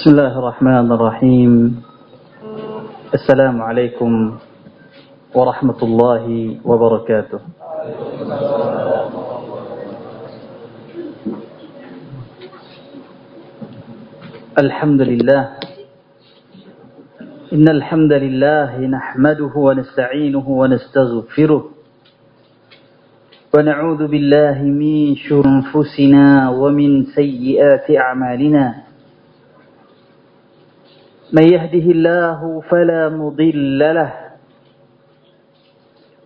بسم الله الرحمن الرحيم. السلام عليكم ورحمة الله وبركاته. الحمد لله. إن الحمد لله نحمده ونستعينه ونستغفره. ونعوذ بالله من شر أنفسنا ومن سيئات أعمالنا. من يهده الله فلا مضل له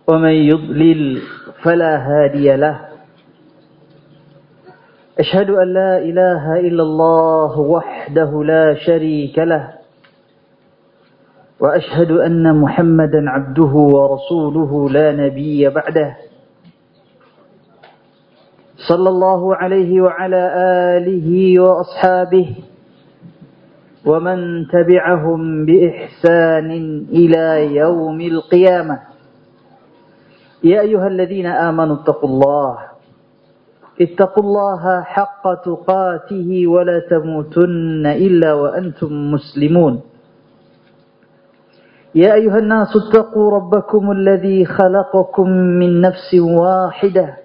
ومن يضلل فلا هادي له. أشهد أن لا إله إلا الله وحده لا شريك له وأشهد أن محمدا عبده ورسوله لا نبي بعده. صلى الله عليه وعلى آله وأصحابه ومن تبعهم بإحسان إلى يوم القيامة. يا أيها الذين آمنوا اتقوا الله. اتقوا الله حق تقاته ولا تموتن إلا وأنتم مسلمون. يا أيها الناس اتقوا ربكم الذي خلقكم من نفس واحدة.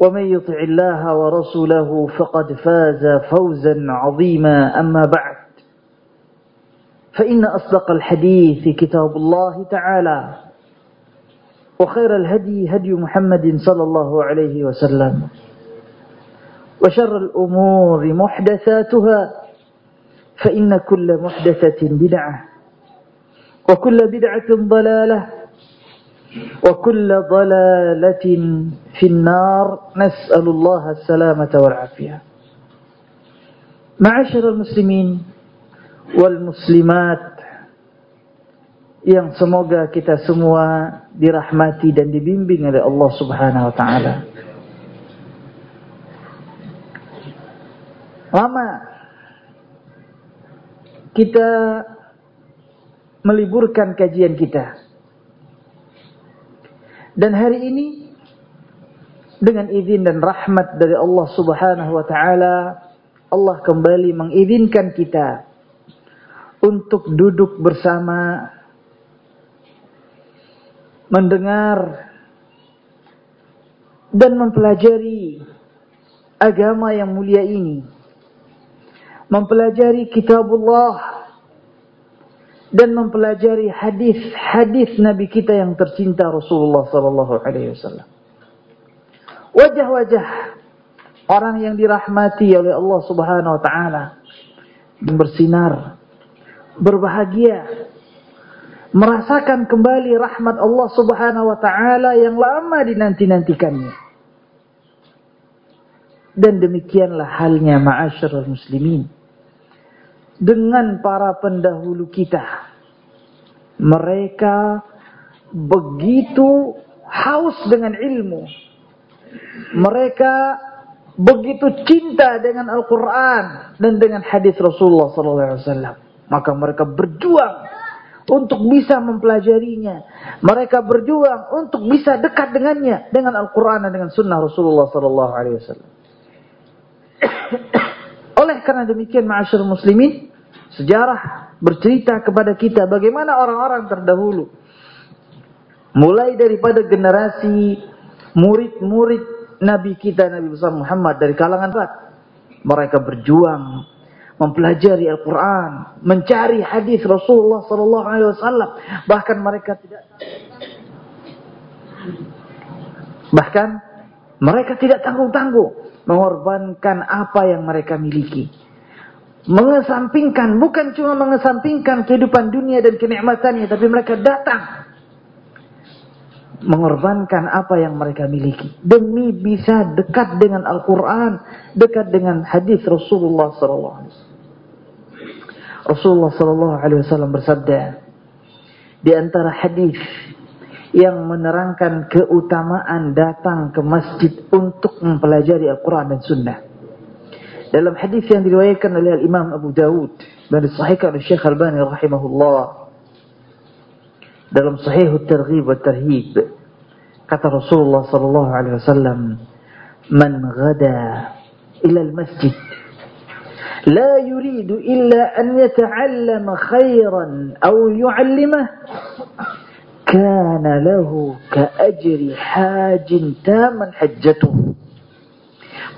ومن يطع الله ورسوله فقد فاز فوزا عظيما. أما بعد فإن أصدق الحديث كتاب الله تعالى وخير الهدي هدي محمد صلى الله عليه وسلم وشر الأمور محدثاتها فإن كل محدثة بدعة وكل بدعة ضلالة وكل ضلالة في النار نسأل الله السلامة والعافية معاشر المسلمين والmuslimat yang semoga kita semua dirahmati dan dibimbing oleh Allah Subhanahu wa taala. Lama kita meliburkan kajian kita. Dan hari ini dengan izin dan rahmat dari Allah Subhanahu wa taala Allah kembali mengizinkan kita untuk duduk bersama mendengar dan mempelajari agama yang mulia ini. Mempelajari kitabullah dan mempelajari hadis-hadis Nabi kita yang tercinta Rasulullah sallallahu alaihi wasallam. Wajah-wajah orang yang dirahmati oleh Allah Subhanahu wa taala bersinar, berbahagia, merasakan kembali rahmat Allah Subhanahu wa taala yang lama dinanti-nantikannya. Dan demikianlah halnya ma'asyiral muslimin dengan para pendahulu kita. Mereka begitu haus dengan ilmu. Mereka begitu cinta dengan Al-Quran dan dengan hadis Rasulullah SAW. Maka mereka berjuang untuk bisa mempelajarinya. Mereka berjuang untuk bisa dekat dengannya dengan Al-Quran dan dengan Sunnah Rasulullah SAW. Oleh karena demikian ma'asyur muslimin, sejarah bercerita kepada kita bagaimana orang-orang terdahulu. Mulai daripada generasi murid-murid Nabi kita, Nabi besar Muhammad dari kalangan Rat. Mereka berjuang mempelajari Al-Quran, mencari hadis Rasulullah Wasallam. Bahkan mereka tidak bahkan mereka tidak tanggung-tanggung mengorbankan apa yang mereka miliki. Mengesampingkan, bukan cuma mengesampingkan kehidupan dunia dan kenikmatannya, tapi mereka datang mengorbankan apa yang mereka miliki demi bisa dekat dengan Al-Quran, dekat dengan hadis Rasulullah Sallallahu Alaihi Wasallam. Rasulullah Sallallahu Alaihi Wasallam bersabda, di antara hadis yang menerangkan keutamaan datang ke masjid untuk mempelajari Al-Quran dan Sunnah. Dalam hadis yang diriwayatkan oleh Imam Abu Dawud dan disahihkan oleh Syekh Al-Bani rahimahullah dalam Sahih At-Targhib wa Tarhib kata Rasulullah sallallahu alaihi wasallam man ghada ila al-masjid لا يريد إلا أن يتعلم خيرا أو يعلمه كان له كأجر حاج تاما حجته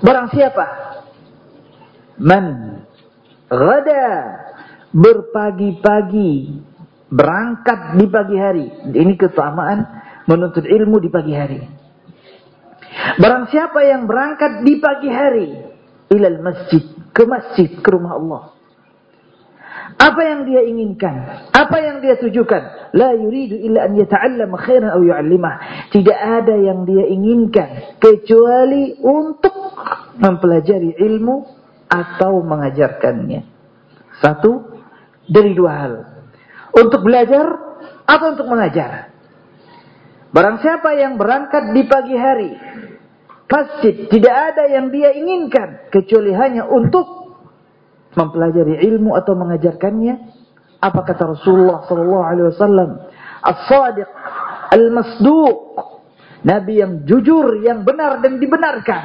Barang siapa Man Gada Berpagi-pagi Berangkat di pagi hari Ini keutamaan Menuntut ilmu di pagi hari Barang siapa yang berangkat di pagi hari Ilal masjid Ke masjid, ke rumah Allah apa yang dia inginkan? Apa yang dia tujukan? La yuridu illa an yata'allama khairan aw yu'allimah. Tidak ada yang dia inginkan kecuali untuk mempelajari ilmu atau mengajarkannya. Satu dari dua hal. Untuk belajar atau untuk mengajar. Barang siapa yang berangkat di pagi hari, masjid tidak ada yang dia inginkan kecuali hanya untuk mempelajari ilmu atau mengajarkannya? Apa kata Rasulullah wasallam? As-sadiq al-masduq. Nabi yang jujur, yang benar dan dibenarkan.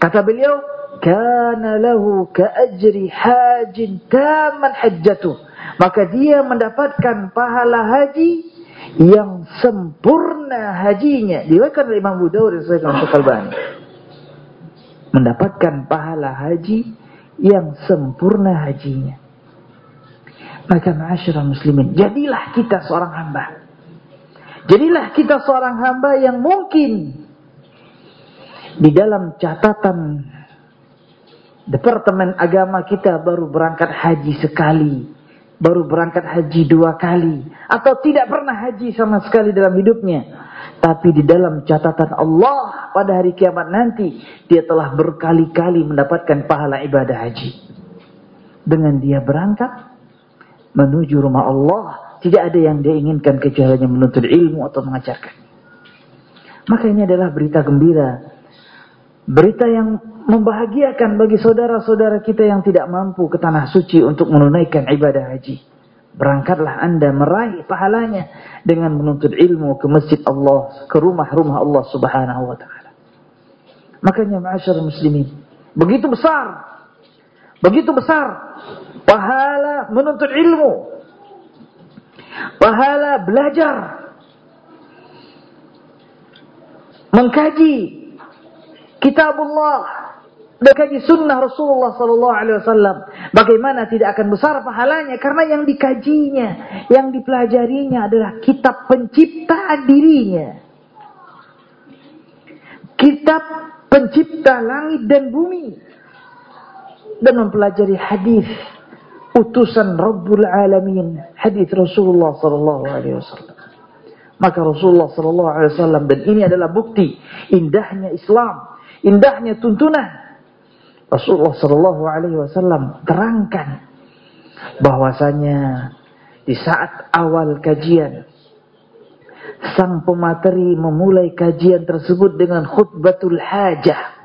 Kata beliau, "Kana lahu ka'ajri hajin taman hajjatuh." Maka dia mendapatkan pahala haji yang sempurna hajinya. Diriwayatkan oleh Imam Abu Dawud dan Sahih Al-Albani. Mendapatkan pahala haji yang sempurna hajinya. Maka ma'asyurah muslimin, jadilah kita seorang hamba. Jadilah kita seorang hamba yang mungkin di dalam catatan Departemen Agama kita baru berangkat haji sekali. Baru berangkat haji dua kali. Atau tidak pernah haji sama sekali dalam hidupnya. Tapi di dalam catatan Allah pada hari kiamat nanti. Dia telah berkali-kali mendapatkan pahala ibadah haji. Dengan dia berangkat menuju rumah Allah. Tidak ada yang dia inginkan kecuali menuntut ilmu atau mengajarkan. Maka ini adalah berita gembira. Berita yang membahagiakan bagi saudara-saudara kita yang tidak mampu ke tanah suci untuk menunaikan ibadah haji. Berangkatlah anda meraih pahalanya dengan menuntut ilmu ke masjid Allah, ke rumah-rumah Allah subhanahu wa ta'ala. Makanya ma'asyar muslimin, begitu besar, begitu besar pahala menuntut ilmu, pahala belajar, mengkaji kitabullah, kaji sunnah Rasulullah Sallallahu Alaihi Wasallam. Bagaimana tidak akan besar pahalanya? Karena yang dikajinya, yang dipelajarinya adalah kitab pencipta dirinya. Kitab pencipta langit dan bumi. Dan mempelajari hadis utusan Rabbul Alamin. Hadis Rasulullah Sallallahu Alaihi Wasallam. Maka Rasulullah Sallallahu Alaihi Wasallam dan ini adalah bukti indahnya Islam, indahnya tuntunan. Rasulullah Shallallahu Alaihi Wasallam terangkan bahwasanya di saat awal kajian sang pemateri memulai kajian tersebut dengan khutbatul hajah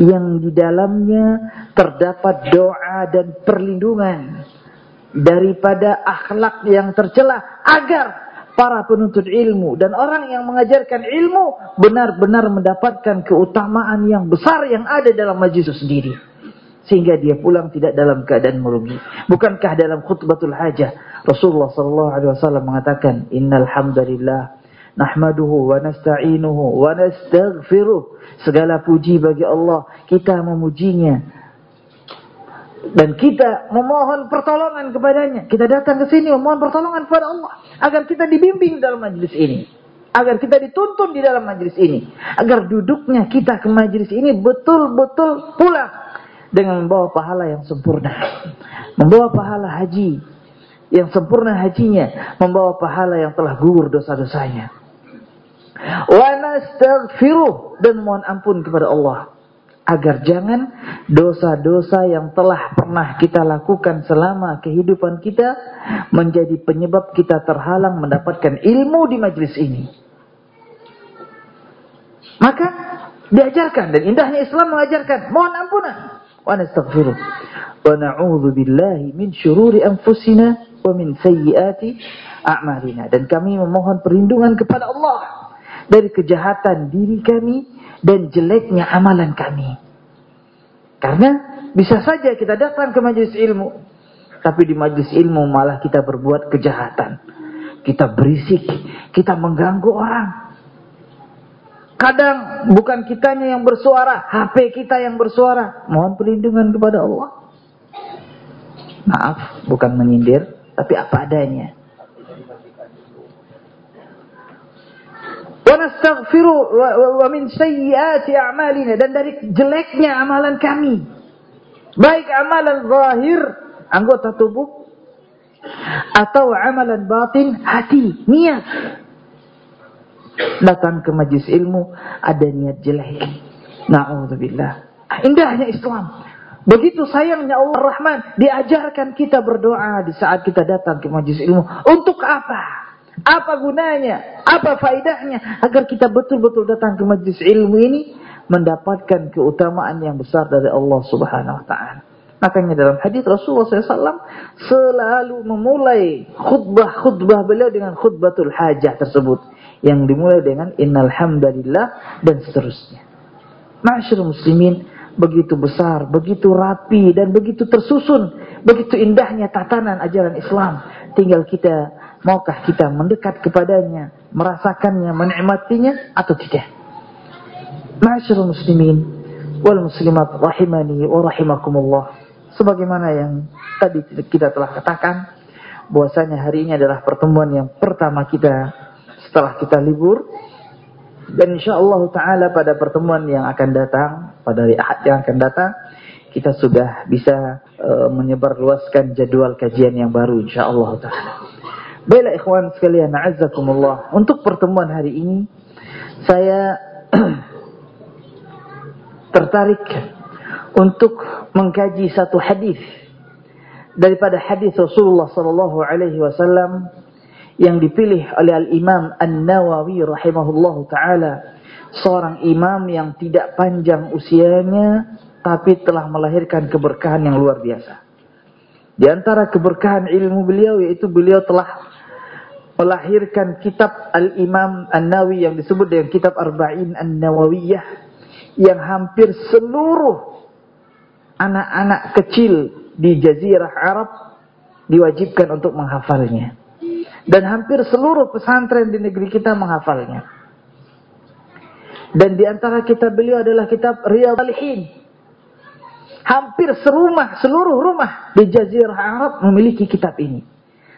yang di dalamnya terdapat doa dan perlindungan daripada akhlak yang tercela agar para penuntut ilmu. Dan orang yang mengajarkan ilmu benar-benar mendapatkan keutamaan yang besar yang ada dalam majlis sendiri. Sehingga dia pulang tidak dalam keadaan merugi. Bukankah dalam khutbatul hajah Rasulullah sallallahu alaihi wasallam mengatakan innal hamdalillah nahmaduhu wa nasta'inuhu wa nastaghfiruh. Segala puji bagi Allah. Kita memujinya dan kita memohon pertolongan kepadanya. Kita datang ke sini memohon pertolongan kepada Allah agar kita dibimbing dalam majlis ini. Agar kita dituntun di dalam majlis ini. Agar duduknya kita ke majlis ini betul-betul pulang dengan membawa pahala yang sempurna. Membawa pahala haji yang sempurna hajinya, membawa pahala yang telah gugur dosa-dosanya. Wa dan mohon ampun kepada Allah. Agar jangan dosa-dosa yang telah pernah kita lakukan selama kehidupan kita menjadi penyebab kita terhalang mendapatkan ilmu di majlis ini. Maka diajarkan dan indahnya Islam mengajarkan. Mohon ampunan. Wa nastaghfiruh wa na'udzu billahi min syururi anfusina wa min sayyiati a'malina. Dan kami memohon perlindungan kepada Allah dari kejahatan diri kami dan jeleknya amalan kami. Karena bisa saja kita datang ke majlis ilmu, tapi di majlis ilmu malah kita berbuat kejahatan. Kita berisik, kita mengganggu orang. Kadang bukan kitanya yang bersuara, HP kita yang bersuara. Mohon perlindungan kepada Allah. Maaf, bukan menyindir, tapi apa adanya. Nastaghfiru wa sayyiati a'malina dan dari jeleknya amalan kami. Baik amalan zahir anggota tubuh atau amalan batin hati, niat. Datang ke majlis ilmu ada niat jelek. Na'udzubillah. Indahnya Islam. Begitu sayangnya Allah Rahman diajarkan kita berdoa di saat kita datang ke majlis ilmu. Untuk apa? Apa gunanya? Apa faedahnya? Agar kita betul-betul datang ke majlis ilmu ini mendapatkan keutamaan yang besar dari Allah Subhanahu wa taala. Makanya dalam hadis Rasulullah SAW selalu memulai khutbah-khutbah beliau dengan khutbatul hajah tersebut. Yang dimulai dengan innal hamdalillah dan seterusnya. Masyarakat muslimin begitu besar, begitu rapi dan begitu tersusun, begitu indahnya tatanan ajaran Islam. Tinggal kita Maukah kita mendekat kepadanya, merasakannya, menikmatinya atau tidak? Ma'asyiral muslimin wal muslimat rahimani wa rahimakumullah. Sebagaimana yang tadi kita telah katakan bahwasanya hari ini adalah pertemuan yang pertama kita setelah kita libur dan insyaallah taala pada pertemuan yang akan datang pada hari Ahad yang akan datang kita sudah bisa uh, menyebarluaskan jadwal kajian yang baru insyaallah taala. Baiklah ikhwan sekalian, a'azzakumullah. Untuk pertemuan hari ini, saya tertarik untuk mengkaji satu hadis daripada hadis Rasulullah sallallahu alaihi wasallam yang dipilih oleh Al-Imam An-Nawawi rahimahullahu taala, seorang imam yang tidak panjang usianya tapi telah melahirkan keberkahan yang luar biasa. Di antara keberkahan ilmu beliau yaitu beliau telah melahirkan kitab Al-Imam An-Nawi yang disebut dengan kitab Arba'in An-Nawawiyah yang hampir seluruh anak-anak kecil di jazirah Arab diwajibkan untuk menghafalnya. Dan hampir seluruh pesantren di negeri kita menghafalnya. Dan di antara kitab beliau adalah kitab Riyadh Salihin. Hampir serumah, seluruh rumah di jazirah Arab memiliki kitab ini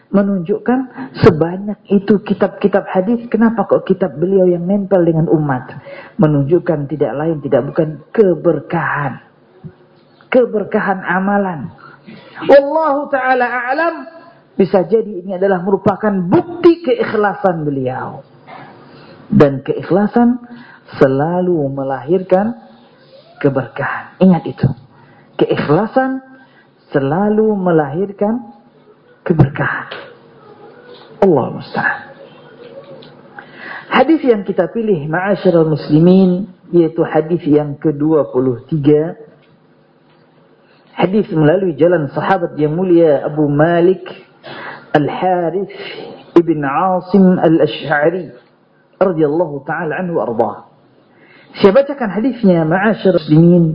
menunjukkan sebanyak itu kitab-kitab hadis. Kenapa kok kitab beliau yang nempel dengan umat? Menunjukkan tidak lain tidak bukan keberkahan. Keberkahan amalan. Wallahu taala a'lam. Bisa jadi ini adalah merupakan bukti keikhlasan beliau. Dan keikhlasan selalu melahirkan keberkahan. Ingat itu. Keikhlasan selalu melahirkan keberkahan. Allah musta'an. Hadis yang kita pilih ma'asyiral muslimin yaitu hadis yang ke-23. Hadis melalui jalan sahabat yang mulia Abu Malik Al-Harith Ibn Asim Al-Ash'ari radhiyallahu taala anhu arda. Saya bacakan hadisnya ma'asyiral muslimin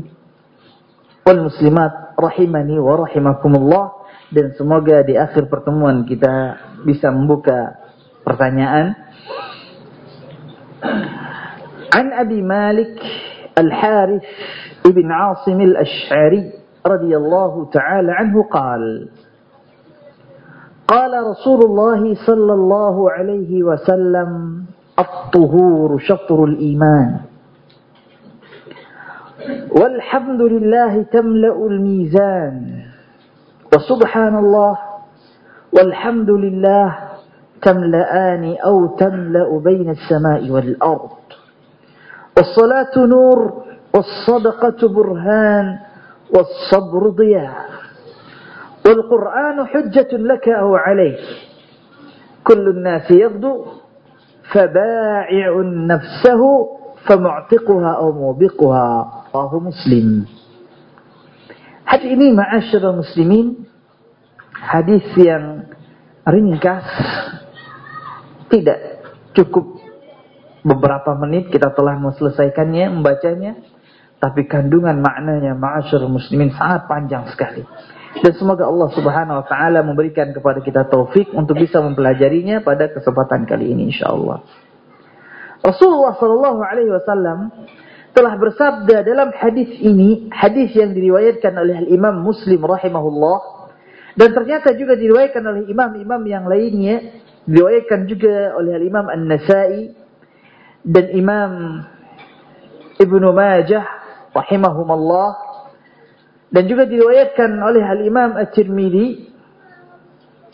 wal muslimat rahimani wa rahimakumullah dan semoga di akhir pertemuan kita bisa membuka pertanyaan. An Abi Malik Al-Harith ibn Asim Al-Ash'ari radhiyallahu ta'ala anhu qala قال رسول الله صلى الله عليه وسلم الطهور شطر الإيمان والحمد لله تملأ الميزان وسبحان الله والحمد لله تملأان أو تملأ بين السماء والأرض. والصلاة نور والصدقة برهان والصبر ضياء. والقرآن حجة لك أو عليك. كل الناس يغدو فبائع نفسه فمعتقها أو موبقها. رواه مسلم. Hadis ini ma'asyiral muslimin hadis yang ringkas tidak cukup beberapa menit kita telah menyelesaikannya membacanya tapi kandungan maknanya ma'asyiral muslimin sangat panjang sekali. Dan semoga Allah Subhanahu wa taala memberikan kepada kita taufik untuk bisa mempelajarinya pada kesempatan kali ini insyaallah Rasulullah sallallahu alaihi wasallam telah bersabda dalam hadis ini, hadis yang diriwayatkan oleh Imam Muslim rahimahullah dan ternyata juga diriwayatkan oleh imam-imam yang lainnya, diriwayatkan juga oleh Imam An-Nasa'i dan Imam Ibnu Majah rahimahumullah dan juga diriwayatkan oleh Al-Imam At-Tirmidzi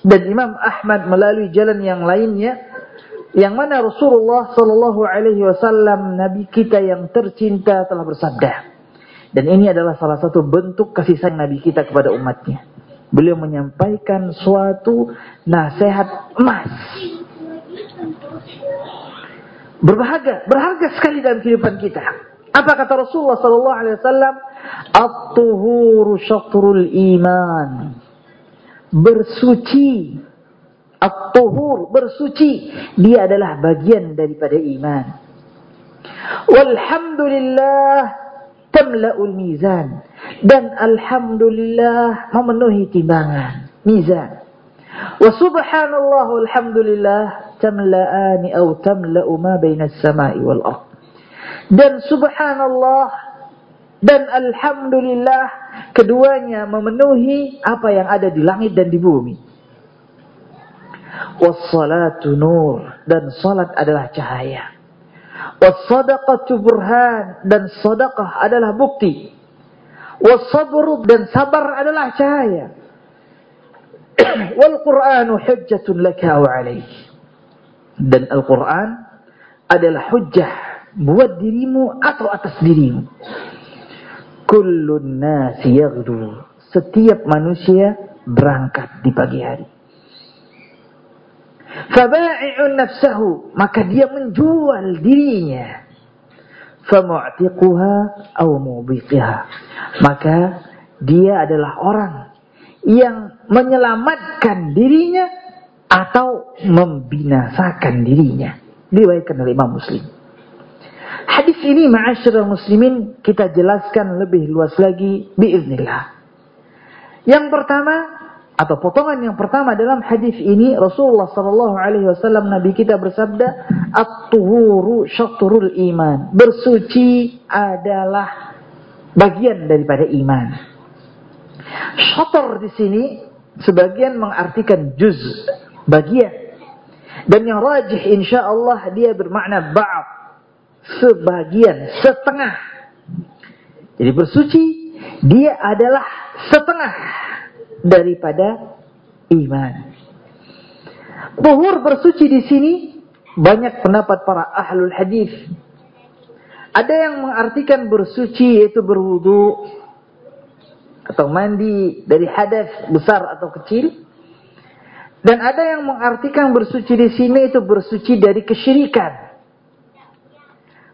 dan Imam Ahmad melalui jalan yang lainnya yang mana Rasulullah Shallallahu Alaihi Wasallam Nabi kita yang tercinta telah bersabda. Dan ini adalah salah satu bentuk kasih sayang Nabi kita kepada umatnya. Beliau menyampaikan suatu nasihat emas. Berbahagia berharga sekali dalam kehidupan kita. Apa kata Rasulullah Shallallahu Alaihi Wasallam? At-tuhuru syatrul iman. Bersuci At-tuhur, bersuci. Dia adalah bagian daripada iman. Walhamdulillah tamla'ul mizan. Dan Alhamdulillah memenuhi timbangan. Mizan. Wa subhanallah walhamdulillah tamla'ani atau tamla'u ma baina as-sama'i wal ard. Dan subhanallah dan alhamdulillah keduanya memenuhi apa yang ada di langit dan di bumi. Wassalatu nur. Dan salat adalah cahaya. Wassadaqatu burhan. Dan sadaqah adalah bukti. Wassabru dan sabar adalah cahaya. Wal Qur'anu hujjatun laka wa alaih. Dan Al-Quran adalah hujjah buat dirimu atau atas dirimu. Kullun nasi yaghdu. Setiap manusia berangkat di pagi hari. Faba'i'un nafsahu. Maka dia menjual dirinya. Famu'tiquha au mubiqiha. Maka dia adalah orang yang menyelamatkan dirinya atau membinasakan dirinya. Diriwayatkan oleh Imam Muslim. Hadis ini ma'asyiral muslimin kita jelaskan lebih luas lagi biiznillah. Yang pertama, atau potongan yang pertama dalam hadis ini Rasulullah sallallahu alaihi wasallam nabi kita bersabda at-tuhuru syatrul iman. Bersuci adalah bagian daripada iman. Syatr di sini sebagian mengartikan juz bagian. Dan yang rajih insyaallah dia bermakna ba'd sebagian setengah. Jadi bersuci dia adalah setengah daripada iman. Tuhur bersuci di sini banyak pendapat para ahlul hadis. Ada yang mengartikan bersuci yaitu berwudu atau mandi dari hadas besar atau kecil. Dan ada yang mengartikan bersuci di sini itu bersuci dari kesyirikan.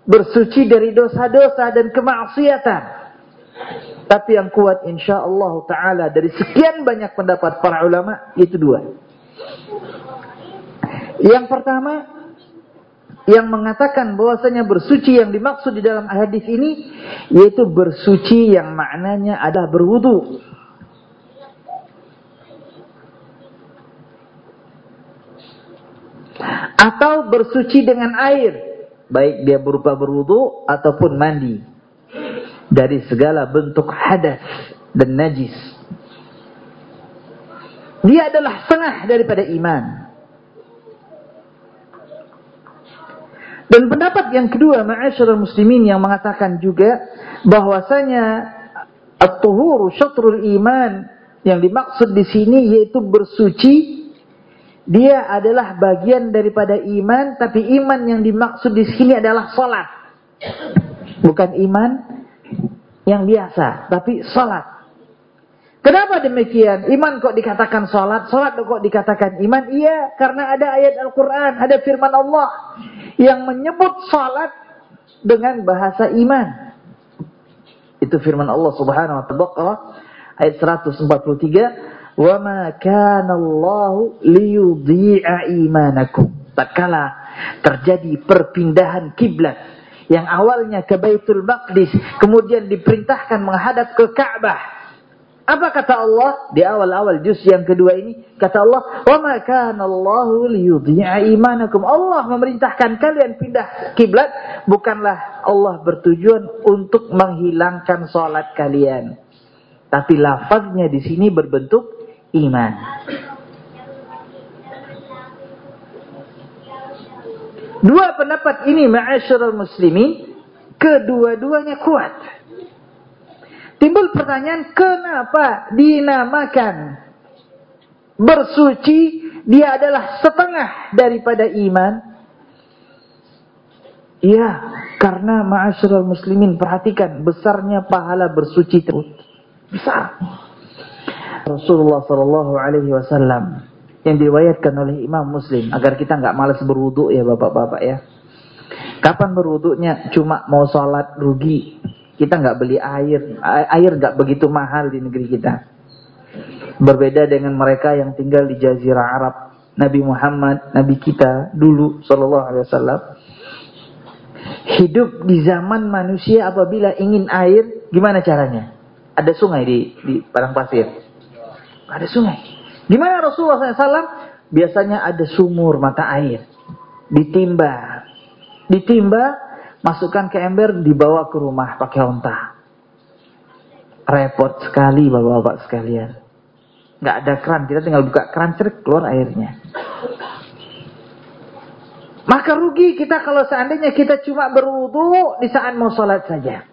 Bersuci dari dosa-dosa dan kemaksiatan. Tapi yang kuat insya Allah Taala dari sekian banyak pendapat para ulama itu dua. Yang pertama yang mengatakan bahwasanya bersuci yang dimaksud di dalam hadis ini yaitu bersuci yang maknanya adalah berwudu. Atau bersuci dengan air, baik dia berupa berwudu ataupun mandi dari segala bentuk hadas dan najis. Dia adalah setengah daripada iman. Dan pendapat yang kedua, ma'asyarul muslimin yang mengatakan juga bahwasanya at-tuhuru syatrul iman yang dimaksud di sini yaitu bersuci dia adalah bagian daripada iman tapi iman yang dimaksud di sini adalah salat bukan iman yang biasa, tapi salat. Kenapa demikian? Iman kok dikatakan salat, salat kok dikatakan iman? Iya, karena ada ayat Al-Qur'an, ada firman Allah yang menyebut salat dengan bahasa iman. Itu firman Allah Subhanahu wa taala ayat 143, "Wa ma kana Allah liyudhi'a imanakum." Tatkala terjadi perpindahan kiblat yang awalnya ke Baitul Maqdis kemudian diperintahkan menghadap ke Ka'bah apa kata Allah di awal-awal juz yang kedua ini? Kata Allah, "Wa ma kana Allahu liyudhi'a imanakum." Allah memerintahkan kalian pindah kiblat bukanlah Allah bertujuan untuk menghilangkan salat kalian. Tapi lafaznya di sini berbentuk iman. Dua pendapat ini ma'asyiral muslimin kedua-duanya kuat. Timbul pertanyaan, kenapa dinamakan bersuci dia adalah setengah daripada iman? Iya, karena ma'asyiral muslimin perhatikan besarnya pahala bersuci tersebut. Besar. Rasulullah sallallahu alaihi wasallam yang diriwayatkan oleh Imam Muslim agar kita nggak malas berwudu ya Bapak-bapak ya. Kapan berwudunya? Cuma mau sholat rugi. Kita nggak beli air, air nggak begitu mahal di negeri kita. Berbeda dengan mereka yang tinggal di Jazirah Arab. Nabi Muhammad, Nabi kita dulu, Sallallahu Alaihi Wasallam, hidup di zaman manusia apabila ingin air, gimana caranya? Ada sungai di di padang pasir. Ada sungai. Gimana Rasulullah SAW? Biasanya ada sumur mata air. Ditimba. Ditimba masukkan ke ember, dibawa ke rumah pakai onta. Repot sekali bapak-bapak sekalian. Nggak ada keran, kita tinggal buka keran, cerik keluar airnya. Maka rugi kita kalau seandainya kita cuma berwudu di saat mau sholat saja.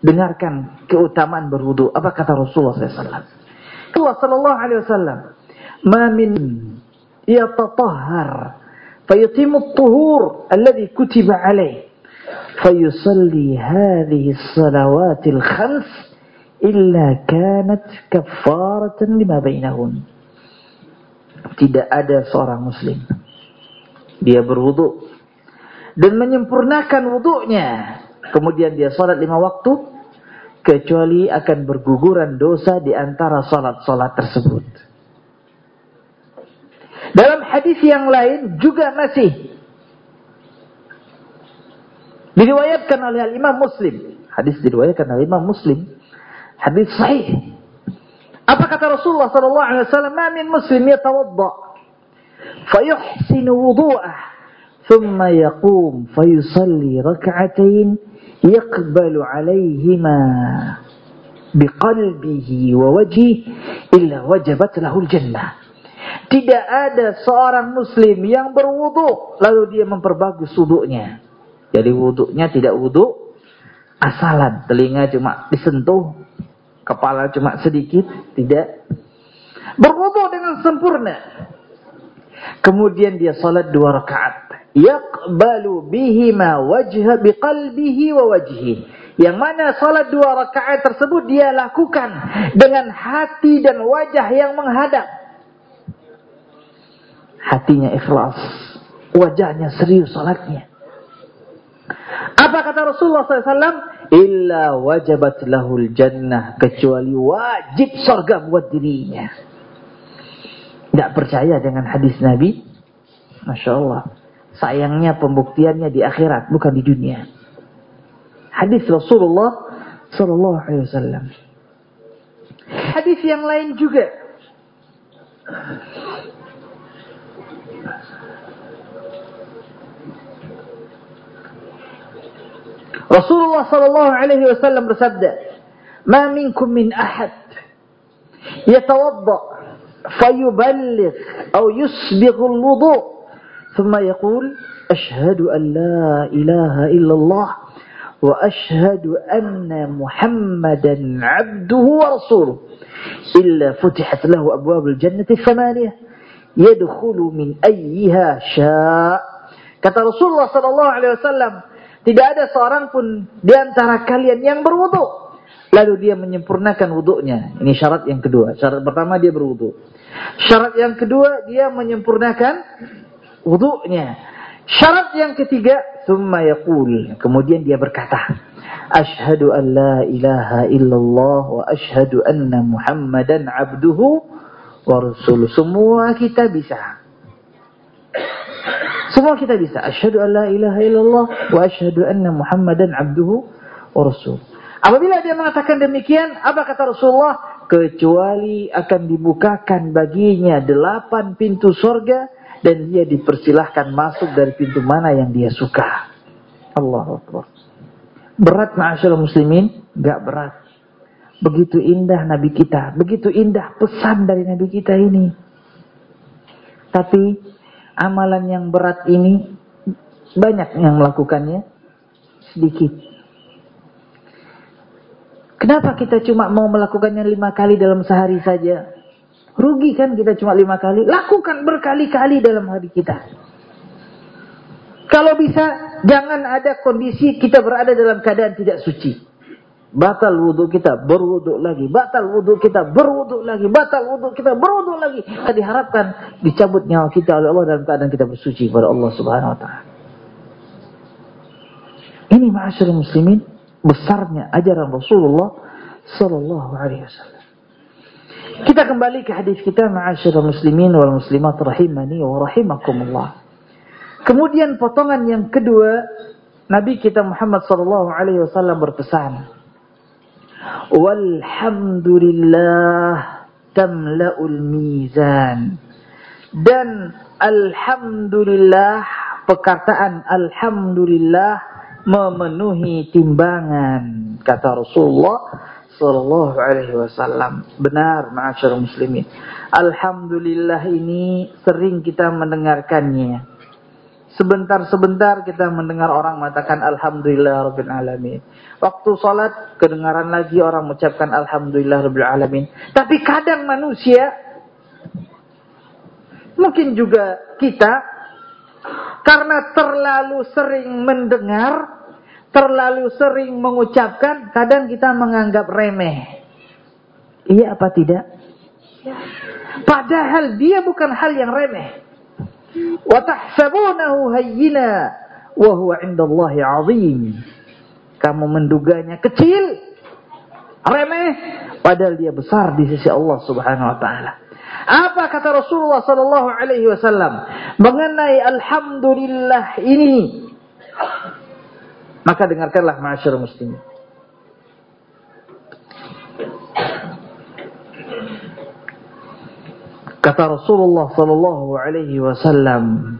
Dengarkan keutamaan berwudu. Apa kata Rasulullah SAW? Allah Sallallahu Alaihi Wasallam, mamin. يتطهر فيتم tuhur alladhi kutiba عليه فيصلي hadhihi salawatil khams illa kanat كفارة lima bainahun tidak ada seorang muslim. Dia berwudu. Dan menyempurnakan wudunya. Kemudian dia salat lima waktu kecuali akan berguguran dosa di antara salat-salat tersebut dalam hadis yang lain juga masih Diriwayatkan oleh Imam Muslim. Hadis diriwayatkan oleh Imam Muslim. Hadis sahih. Apa kata Rasulullah sallallahu alaihi wasallam? "Ma min muslim yatawadda fayuhsinu wudu'ah thumma yaqum fayusalli rak'atain yaqbalu 'alayhima biqalbihi wa wajhihi illa wajabat lahul jannah." Tidak ada seorang muslim yang berwudu lalu dia memperbagus wudunya jadi wuduknya tidak wuduk asalan. Telinga cuma disentuh. Kepala cuma sedikit. Tidak. Berwuduk dengan sempurna. Kemudian dia salat dua rakaat. Yaqbalu bihima wajha biqalbihi wa wajhi. Yang mana salat dua rakaat tersebut dia lakukan dengan hati dan wajah yang menghadap. Hatinya ikhlas. Wajahnya serius salatnya. Apa kata Rasulullah SAW? Illa wajabat lahul jannah. Kecuali wajib surga buat dirinya. Tidak percaya dengan hadis Nabi? Masya Allah. Sayangnya pembuktiannya di akhirat, bukan di dunia. Hadis Rasulullah Sallallahu Alaihi Wasallam. Hadis yang lain juga Rasulullah sallallahu alaihi wasallam bersabda, "Ma minkum min ahad yatawadda fayuballigh aw yusbigh al-wudu' ثم يقول أشهد أن لا إله إلا الله وأشهد أن محمدا عبده ورسوله إلا فتحت له أبواب الجنة الثمانية يدخل من أيها شاء kata Rasulullah sallallahu alaihi wasallam Tidak ada seorang pun di antara kalian yang berwudu Lalu dia menyempurnakan wuduknya. Ini syarat yang kedua. Syarat pertama dia berwuduk. Syarat yang kedua dia menyempurnakan wuduknya. Syarat yang ketiga, thumma yaqul. Kemudian dia berkata, Ashhadu an la ilaha illallah wa ashhadu anna Muhammadan abduhu wa rasuluh. Semua kita bisa. Semua kita bisa. Ashhadu an la ilaha illallah wa ashhadu anna Muhammadan abduhu wa rasuluh. Apabila dia mengatakan demikian, apa kata Rasulullah? Kecuali akan dibukakan baginya delapan pintu sorga dan dia dipersilahkan masuk dari pintu mana yang dia suka. Allah Akbar. Berat ma'asyil muslimin? Gak berat. Begitu indah Nabi kita. Begitu indah pesan dari Nabi kita ini. Tapi amalan yang berat ini banyak yang melakukannya. Sedikit. Kenapa kita cuma mau melakukannya lima kali dalam sehari saja? Rugi kan kita cuma lima kali? Lakukan berkali-kali dalam hari kita. Kalau bisa, jangan ada kondisi kita berada dalam keadaan tidak suci. Batal wudhu kita, berwudhu lagi. Batal wudhu kita, berwudhu lagi. Batal wudhu kita, berwudhu lagi. Kita diharapkan dicabut nyawa kita oleh Allah dalam keadaan kita bersuci kepada Allah subhanahu wa ta'ala. Ini ma'asyur muslimin besarnya ajaran Rasulullah sallallahu alaihi wasallam. Kita kembali ke hadis kita ma'asyiral muslimin wal muslimat rahimani wa rahimakumullah. Kemudian potongan yang kedua Nabi kita Muhammad sallallahu alaihi wasallam berpesan Walhamdulillah tamla'ul mizan. Dan alhamdulillah perkataan alhamdulillah memenuhi timbangan kata Rasulullah sallallahu alaihi wasallam. Benar ma'asyar muslimin. Alhamdulillah ini sering kita mendengarkannya sebentar-sebentar kita mendengar orang mengatakan alhamdulillah rabbil alamin waktu salat kedengaran lagi orang mengucapkan alhamdulillah rabbil alamin tapi kadang manusia mungkin juga kita karena terlalu sering mendengar, terlalu sering mengucapkan, kadang kita menganggap remeh. Iya apa tidak? Padahal dia bukan hal yang remeh. Wa tahsabunahu hayyina wa huwa 'indallahi. Kamu menduganya kecil, remeh, padahal dia besar di sisi Allah Subhanahu wa taala. Apa kata Rasulullah sallallahu alaihi wasallam mengenai alhamdulillah ini? Maka dengarkanlah ma'asyar muslimin. Kata Rasulullah sallallahu alaihi wasallam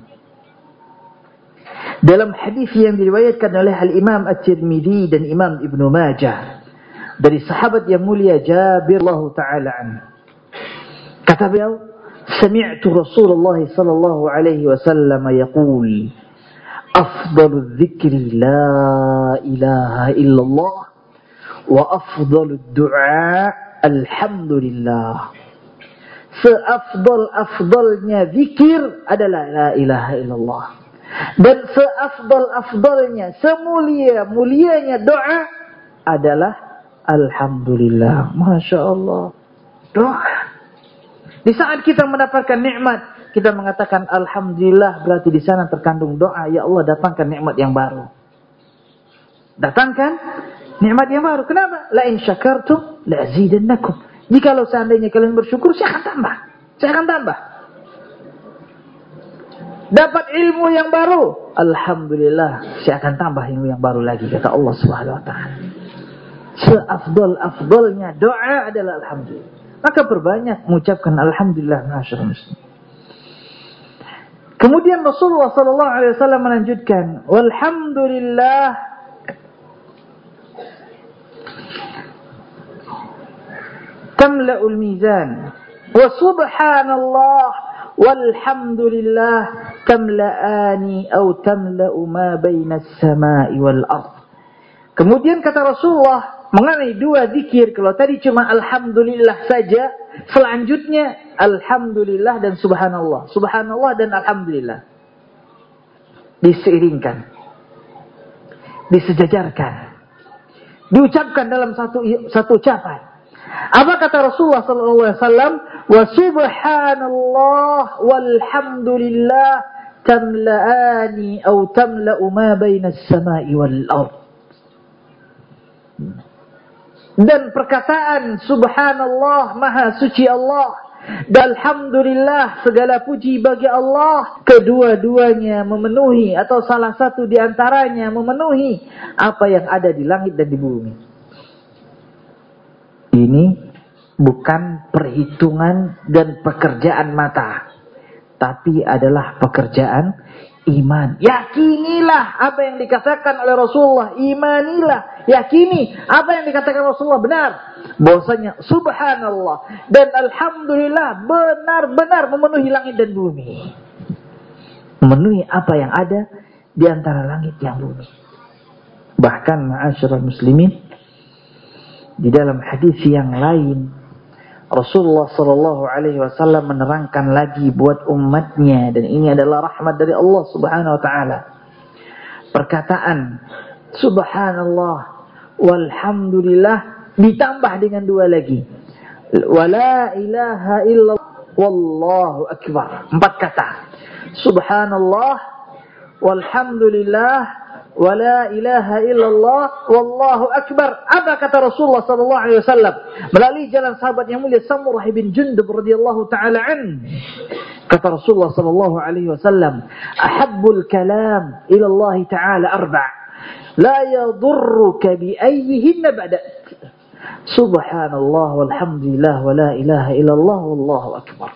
dalam hadis yang diriwayatkan oleh Al-Imam At-Tirmidzi dan Imam Ibn Majah dari sahabat yang mulia Jabir Allah taala anhu Kata beliau, Sami'tu Rasulullah sallallahu alaihi wasallam yaqul, Afdalu dzikri la ilaha illallah wa afdalu du'a alhamdulillah. Seafdal-afdalnya zikir adalah la ilaha illallah. Dan seafdal-afdalnya, semulia-mulianya doa adalah alhamdulillah. Masya Allah. Doa. Di saat kita mendapatkan nikmat, kita mengatakan alhamdulillah berarti di sana terkandung doa, ya Allah datangkan nikmat yang baru. Datangkan nikmat yang baru. Kenapa? La in syakartum la azidannakum. Jikalau seandainya kalian bersyukur, saya akan tambah. Saya akan tambah. Dapat ilmu yang baru, alhamdulillah, saya akan tambah ilmu yang baru lagi kata Allah Subhanahu wa taala. Seafdal-afdalnya doa adalah alhamdulillah. Maka berbanyak mengucapkan Alhamdulillah masyarakat. Kemudian Rasulullah sallallahu alaihi wasallam melanjutkan, "Walhamdulillah tamla'ul mizan. Wa subhanallah walhamdulillah tamla'ani atau tamla'u ma baina as-sama'i wal ard." Kemudian kata Rasulullah mengenai dua zikir kalau tadi cuma alhamdulillah saja selanjutnya alhamdulillah dan subhanallah. Subhanallah dan alhamdulillah. Diseiringkan. Disejajarkan. Diucapkan dalam satu satu ucapan. Apa kata Rasulullah sallallahu alaihi wasallam? Wa subhanallah walhamdulillah tamla'ani atau tamla'u ma baina as-sama'i wal ard. Dan perkataan subhanallah maha suci Allah dan Alhamdulillah segala puji bagi Allah kedua-duanya memenuhi atau salah satu di antaranya memenuhi apa yang ada di langit dan di bumi. Ini bukan perhitungan dan pekerjaan mata. Tapi adalah pekerjaan iman. Yakinilah apa yang dikatakan oleh Rasulullah. Imanilah. Yakini apa yang dikatakan Rasulullah benar. Bahwasanya subhanallah dan alhamdulillah benar-benar memenuhi langit dan bumi. Memenuhi apa yang ada di antara langit dan bumi. Bahkan ma'asyiral muslimin di dalam hadis yang lain Rasulullah Shallallahu Alaihi Wasallam menerangkan lagi buat umatnya dan ini adalah rahmat dari Allah Subhanahu Wa Taala. Perkataan Subhanallah walhamdulillah ditambah dengan dua lagi. Wala ilaha illallah wallahu akbar. Empat kata. Subhanallah walhamdulillah wala ilaha illallah wallahu akbar. Apa kata Rasulullah sallallahu alaihi wasallam melalui jalan sahabat yang mulia Samurah bin Jundub radhiyallahu taala an. Kata Rasulullah sallallahu alaihi wasallam, "Ahabbul kalam ila Allah taala arba'. La yadurruka bi ayyihinna ba'da." Subhanallah walhamdulillah wala ilaha illallah wallahu akbar.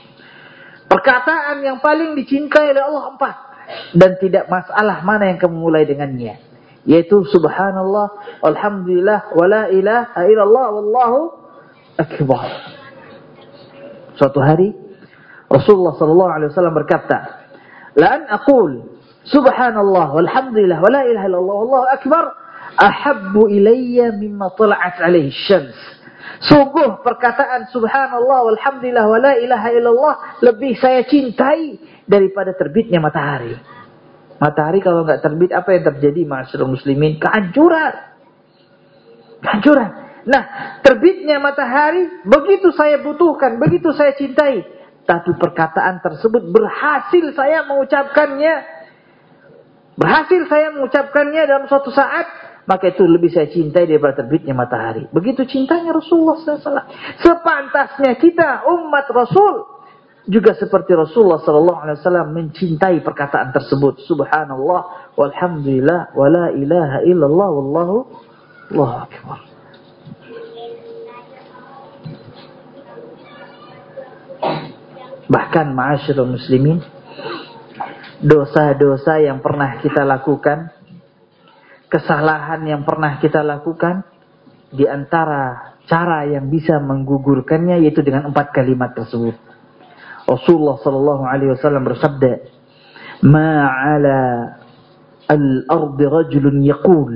Perkataan yang paling dicintai oleh Allah empat dan tidak masalah mana yang kamu mulai dengannya. Yaitu subhanallah alhamdulillah wala ilaha illallah wallahu akbar. Suatu hari Rasulullah sallallahu alaihi wasallam berkata la an aqul subhanallah walhamdulillah wala ilaha illallah wallahu akbar ahabbu ilayya mimma tala'at alaihi syams sungguh perkataan subhanallah walhamdulillah wala ilaha illallah lebih saya cintai daripada terbitnya matahari. Matahari kalau nggak terbit apa yang terjadi masyarakat muslimin? Kehancuran. Kehancuran. Nah, terbitnya matahari begitu saya butuhkan, begitu saya cintai. Tapi perkataan tersebut berhasil saya mengucapkannya. Berhasil saya mengucapkannya dalam suatu saat. Maka itu lebih saya cintai daripada terbitnya matahari. Begitu cintanya Rasulullah SAW. Sepantasnya kita umat Rasul juga seperti Rasulullah sallallahu alaihi wasallam mencintai perkataan tersebut. Subhanallah walhamdulillah wala ilaha illallah wallahu Allahu akbar. Bahkan ma'asyiral muslimin dosa-dosa yang pernah kita lakukan, kesalahan yang pernah kita lakukan di antara cara yang bisa menggugurkannya yaitu dengan empat kalimat tersebut. Rasulullah sallallahu alaihi wasallam bersabda, "Ma 'ala al-ardi rajulun yaqul"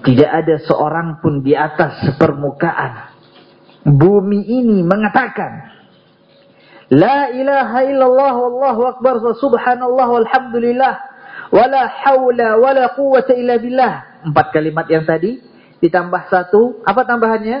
Tidak ada seorang pun di atas permukaan bumi ini mengatakan La ilaha illallah wallahu akbar subhanallah walhamdulillah wala haula wala quwwata illa billah. Empat kalimat yang tadi ditambah satu, apa tambahannya?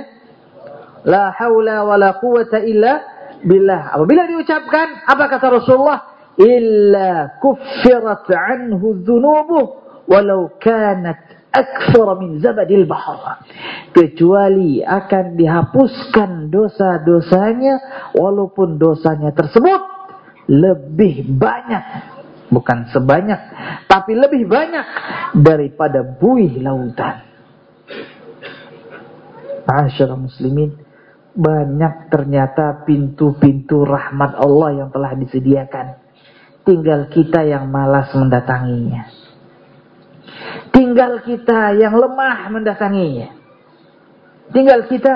La haula wala quwwata illa billah. Apabila diucapkan, apa kata Rasulullah? Illa kuffirat anhu dhunubuh walau kanat akthar min zabadil bahar. Kecuali akan dihapuskan dosa-dosanya walaupun dosanya tersebut lebih banyak bukan sebanyak tapi lebih banyak daripada buih lautan. Masyaallah muslimin banyak ternyata pintu-pintu rahmat Allah yang telah disediakan. Tinggal kita yang malas mendatanginya. Tinggal kita yang lemah mendatanginya. Tinggal kita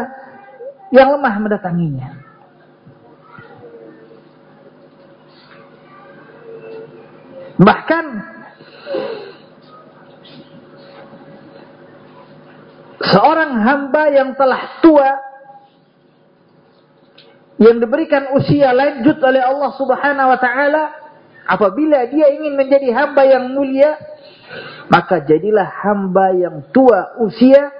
yang lemah mendatanginya. Bahkan seorang hamba yang telah tua yang diberikan usia lanjut oleh Allah Subhanahu wa taala apabila dia ingin menjadi hamba yang mulia maka jadilah hamba yang tua usia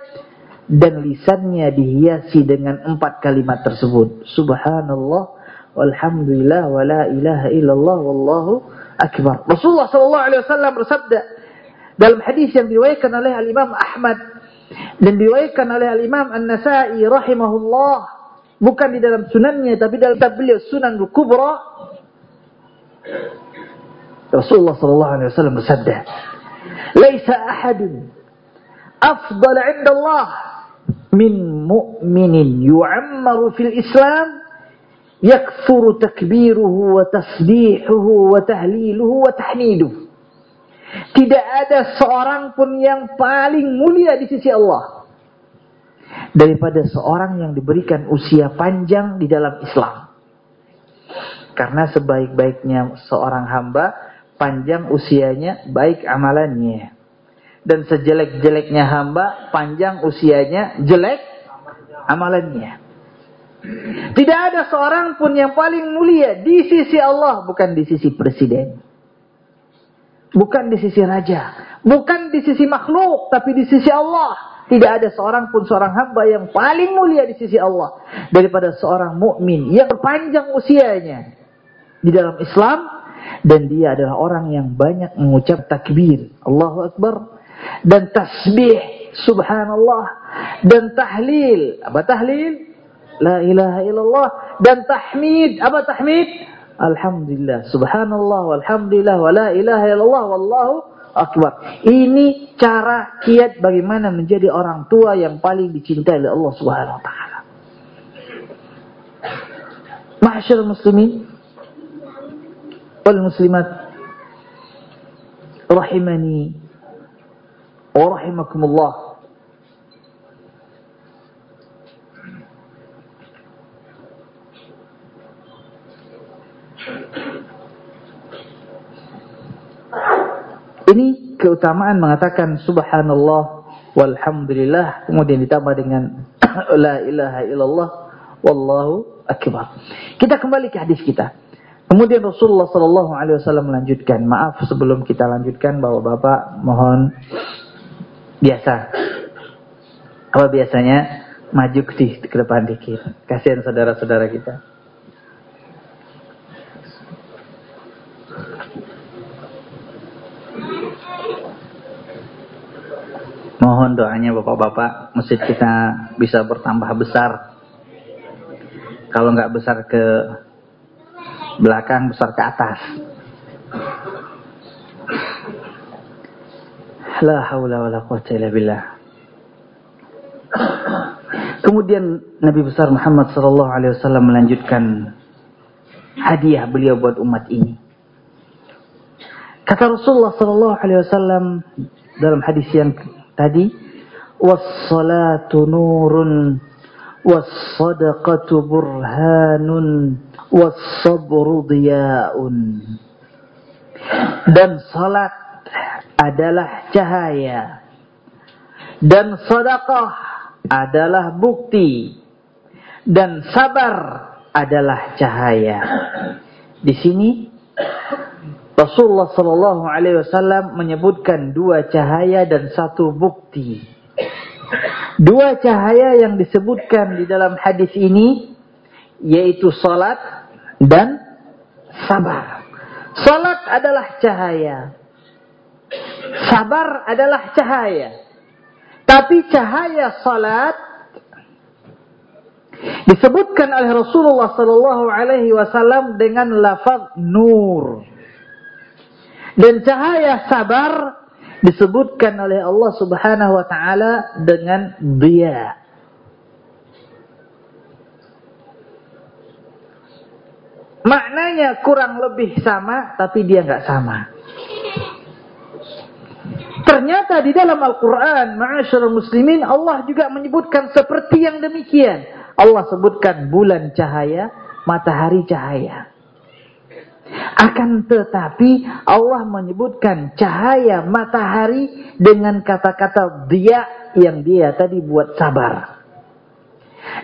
dan lisannya dihiasi dengan empat kalimat tersebut. Subhanallah, walhamdulillah, wa la ilaha illallah, wallahu akbar. Rasulullah sallallahu alaihi wasallam bersabda dalam hadis yang diriwayatkan oleh Al-Imam Ahmad dan diriwayatkan oleh Al-Imam An-Nasa'i rahimahullah bukan di dalam sunannya tapi dalam kitab beliau Sunan Al-Kubra Rasulullah sallallahu alaihi wasallam bersabda "Laisa ahadun afdal 'inda Allah min mu'minin yu'ammaru fil Islam tasbihuhu wa tahliluhu wa tahmiduhu." Tidak ada seorang pun yang paling mulia di sisi Allah daripada seorang yang diberikan usia panjang di dalam Islam. Karena sebaik-baiknya seorang hamba, panjang usianya, baik amalannya. Dan sejelek-jeleknya hamba, panjang usianya, jelek amalannya. Tidak ada seorang pun yang paling mulia di sisi Allah, bukan di sisi presiden. Bukan di sisi raja. Bukan di sisi makhluk. Tapi di sisi Allah. Tidak ada seorang pun seorang hamba yang paling mulia di sisi Allah. Daripada seorang mukmin yang berpanjang usianya. Di dalam Islam. Dan dia adalah orang yang banyak mengucap takbir. Allahu Akbar. Dan tasbih. Subhanallah. Dan tahlil. Apa tahlil? La ilaha illallah. Dan tahmid. Apa tahmid? Alhamdulillah, subhanallah, walhamdulillah, wa la ilaha illallah, wallahu akbar. Ini cara kiat bagaimana menjadi orang tua yang paling dicintai oleh Allah subhanahu wa ta'ala. Ma'asyar muslimin, wal muslimat, rahimani, wa rahimakumullah. Ini keutamaan mengatakan subhanallah walhamdulillah kemudian ditambah dengan la ilaha illallah wallahu akbar. Kita kembali ke hadis kita. Kemudian Rasulullah sallallahu alaihi wasallam melanjutkan, maaf sebelum kita lanjutkan bahwa Bapak mohon biasa. Apa biasanya maju ke, ke depan dikit. Kasihan saudara-saudara kita. Mohon doanya bapak-bapak masjid kita bisa bertambah besar. Kalau nggak besar ke belakang, besar ke atas. La haula wala billah. Kemudian Nabi besar Muhammad sallallahu alaihi wasallam melanjutkan hadiah beliau buat umat ini. Kata Rasulullah sallallahu alaihi wasallam dalam hadis yang tadi wassalatu nurun wassadaqatu burhanun wassabru diyaun. Dan salat adalah cahaya. Dan sedekah adalah bukti. Dan sabar adalah cahaya. Di sini Rasulullah Shallallahu Alaihi Wasallam menyebutkan dua cahaya dan satu bukti. Dua cahaya yang disebutkan di dalam hadis ini yaitu salat dan sabar. Salat adalah cahaya. Sabar adalah cahaya. Tapi cahaya salat disebutkan oleh Rasulullah sallallahu alaihi wasallam dengan lafaz nur. Dan cahaya sabar disebutkan oleh Allah Subhanahu wa taala dengan dia. Maknanya kurang lebih sama tapi dia nggak sama. Ternyata di dalam Al-Quran, ma'asyarul muslimin, Allah juga menyebutkan seperti yang demikian. Allah sebutkan bulan cahaya, matahari cahaya. Akan tetapi Allah menyebutkan cahaya matahari dengan kata-kata dia yang dia tadi buat sabar.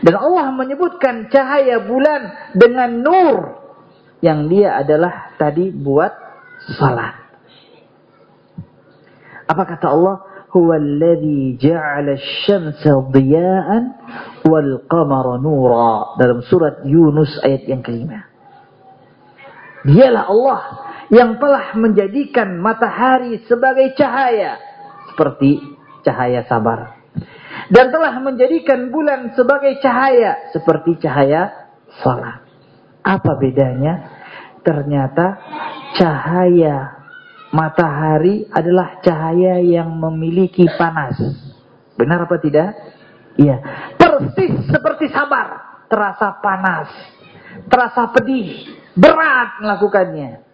Dan Allah menyebutkan cahaya bulan dengan nur yang dia adalah tadi buat salat. Apa kata Allah? ja'ala asy-syamsa dhiya'an wal qamara nura dalam surat Yunus ayat yang kelima. Dialah Allah yang telah menjadikan matahari sebagai cahaya seperti cahaya sabar dan telah menjadikan bulan sebagai cahaya seperti cahaya salat. Apa bedanya? Ternyata cahaya matahari adalah cahaya yang memiliki panas. Benar apa tidak? Iya. Persis seperti sabar. Terasa panas. Terasa pedih. Berat melakukannya.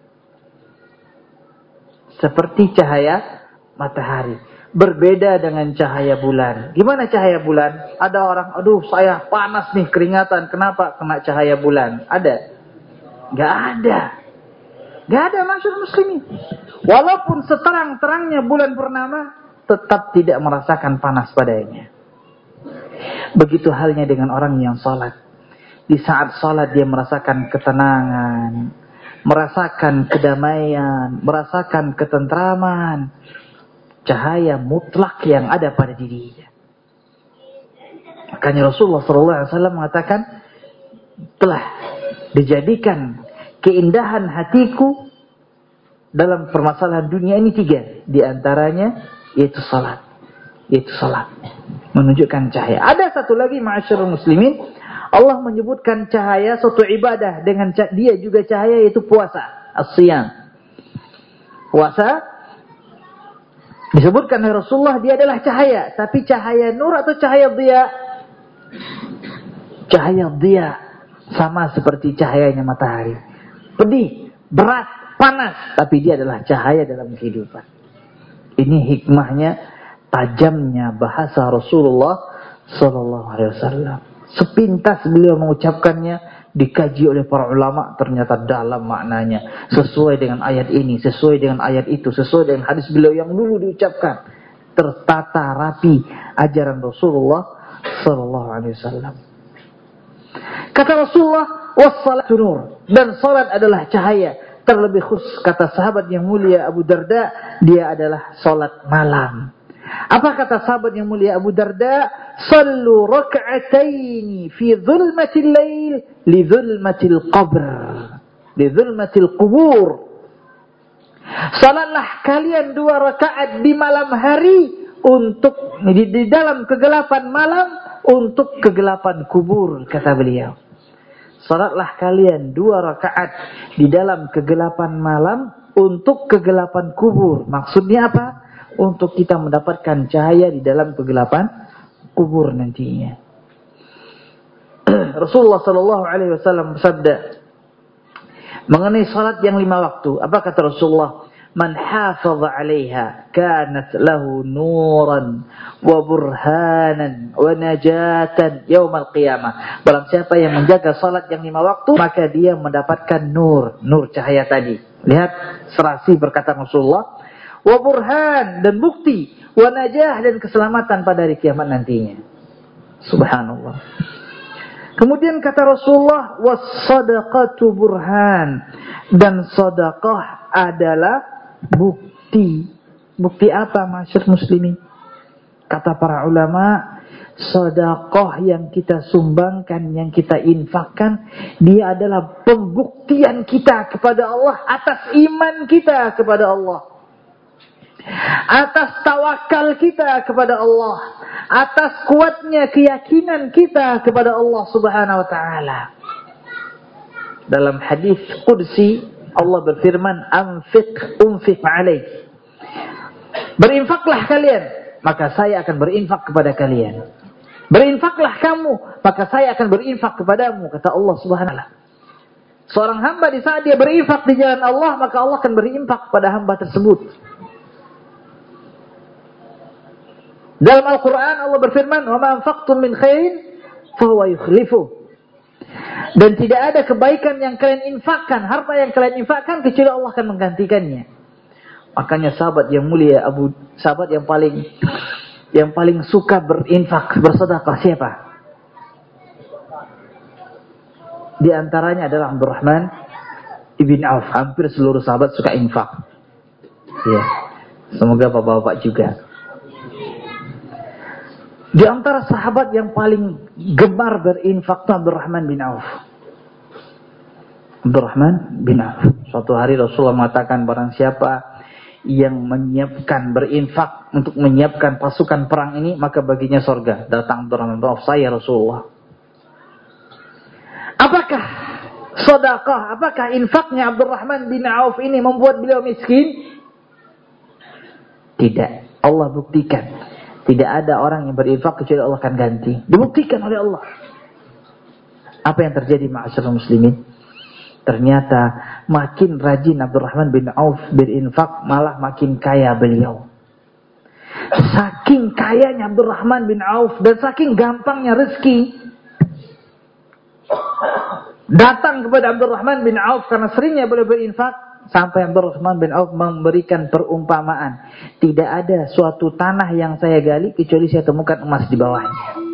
Seperti cahaya matahari. Berbeda dengan cahaya bulan. Gimana cahaya bulan? Ada orang, aduh saya panas nih keringatan. Kenapa kena cahaya bulan? Ada? Gak ada. Gak ada maksud muslimin. Walaupun seterang-terangnya bulan purnama, tetap tidak merasakan panas padanya. Begitu halnya dengan orang yang sholat. Di saat sholat dia merasakan ketenangan, merasakan kedamaian, merasakan ketentraman, cahaya mutlak yang ada pada dirinya. Makanya Rasulullah SAW mengatakan telah dijadikan keindahan hatiku dalam permasalahan dunia ini tiga. Di antaranya yaitu salat. Yaitu salat. Menunjukkan cahaya. Ada satu lagi ma'asyarul muslimin. Allah menyebutkan cahaya suatu ibadah. Dengan dia juga cahaya yaitu puasa. As-siyam. Puasa. Disebutkan oleh Rasulullah dia adalah cahaya. Tapi cahaya nur atau cahaya dia? Cahaya dia sama seperti cahayanya matahari. Pedih, berat, panas, tapi dia adalah cahaya dalam kehidupan. Ini hikmahnya tajamnya bahasa Rasulullah sallallahu alaihi wasallam. Sepintas beliau mengucapkannya dikaji oleh para ulama ternyata dalam maknanya sesuai dengan ayat ini, sesuai dengan ayat itu, sesuai dengan hadis beliau yang dulu diucapkan. Tertata rapi ajaran Rasulullah sallallahu alaihi wasallam. Kata Rasulullah, wassalatu nur. Dan salat adalah cahaya. Terlebih khusus kata sahabat yang mulia Abu Darda, dia adalah salat malam. Apa kata sahabat yang mulia Abu Darda? Sallu rak'ataini fi zulmatil lail li zulmatil qabr. Li zulmatil kubur. Salatlah kalian dua rakaat di malam hari untuk di, di dalam kegelapan malam untuk kegelapan kubur kata beliau. Salatlah kalian dua rakaat di dalam kegelapan malam untuk kegelapan kubur. Maksudnya apa? Untuk kita mendapatkan cahaya di dalam kegelapan kubur nantinya. Rasulullah Shallallahu Alaihi Wasallam bersabda mengenai salat yang lima waktu. Apa kata Rasulullah? man hafaza 'alaiha kanat lahu nuran wa burhanan wa najatan yaumal qiyamah. Barang siapa yang menjaga salat yang lima waktu, maka dia mendapatkan nur, nur cahaya tadi. Lihat serasi berkata Rasulullah, wa burhan dan bukti, wa najah dan keselamatan pada hari kiamat nantinya. Subhanallah. Kemudian kata Rasulullah, was sadaqatu burhan dan sedekah adalah bukti. Bukti apa masyarakat muslimin? Kata para ulama, sodakoh yang kita sumbangkan, yang kita infakkan, dia adalah pembuktian kita kepada Allah atas iman kita kepada Allah. Atas tawakal kita kepada Allah. Atas kuatnya keyakinan kita kepada Allah subhanahu wa ta'ala. Dalam hadis Qudsi, Allah berfirman, "Anfiq unfiq alaik." Berinfaklah kalian, maka saya akan berinfak kepada kalian. Berinfaklah kamu, maka saya akan berinfak kepadamu, kata Allah Subhanahu wa Seorang hamba di saat dia berinfak di jalan Allah, maka Allah akan berinfak pada hamba tersebut. Dalam Al-Quran Allah berfirman, "Wa ma anfaqtum min khairin fahuwa yukhlifuh." Dan tidak ada kebaikan yang kalian infakkan, harta yang kalian infakkan kecuali Allah akan menggantikannya. Makanya sahabat yang mulia Abu sahabat yang paling yang paling suka berinfak, bersedekah siapa? Di antaranya adalah Abdurrahman ibn Auf. Hampir seluruh sahabat suka infak. Ya. Semoga bapak-bapak juga. Di antara sahabat yang paling gemar berinfak itu Abdurrahman bin Auf. Abdurrahman bin Auf. Suatu hari Rasulullah mengatakan barang siapa yang menyiapkan berinfak untuk menyiapkan pasukan perang ini maka baginya sorga. Datang Abdurrahman bin Auf saya Rasulullah. Apakah sodakah apakah infaknya Abdurrahman bin Auf ini membuat beliau miskin? Tidak. Allah buktikan tidak ada orang yang berinfak kecuali Allah akan ganti. Dibuktikan oleh Allah. Apa yang terjadi ma'asyarakat muslimin? Ternyata makin rajin Abdurrahman bin Auf berinfak malah makin kaya beliau. Saking kayanya Abdurrahman bin Auf dan saking gampangnya rezeki datang kepada Abdurrahman bin Auf karena seringnya beliau berinfak sampai Abdurrahman bin Auf memberikan perumpamaan. Tidak ada suatu tanah yang saya gali kecuali saya temukan emas di bawahnya.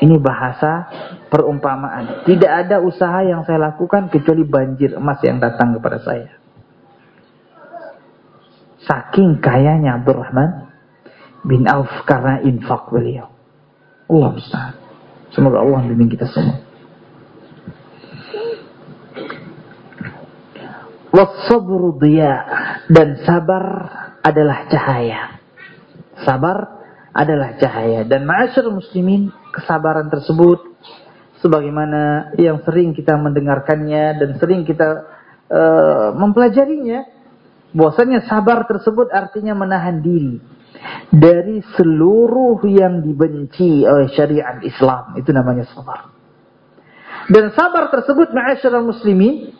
Ini bahasa perumpamaan. Tidak ada usaha yang saya lakukan kecuali banjir emas yang datang kepada saya. Saking kayanya Abdurrahman bin Auf karena infak beliau. Allah besar. Semoga Allah membimbing kita semua. Wasabru dan sabar adalah cahaya. Sabar adalah cahaya. Dan ma'asyar muslimin kesabaran tersebut sebagaimana yang sering kita mendengarkannya dan sering kita uh, mempelajarinya bahwasanya sabar tersebut artinya menahan diri dari seluruh yang dibenci oleh syariat Islam. Itu namanya sabar. Dan sabar tersebut ma'asyiral muslimin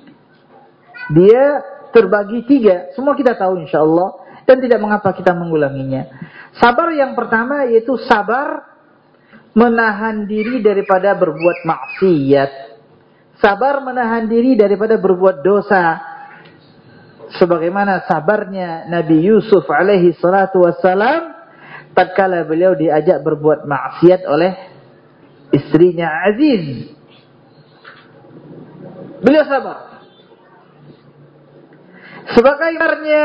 dia terbagi tiga semua kita tahu insyaallah dan tidak mengapa kita mengulanginya. Sabar yang pertama yaitu sabar menahan diri daripada berbuat maksiat. Sabar menahan diri daripada berbuat dosa. Sebagaimana sabarnya Nabi Yusuf alaihi salatu wassalam tatkala beliau diajak berbuat maksiat oleh istrinya Aziz. Beliau sabar. Sebagaimana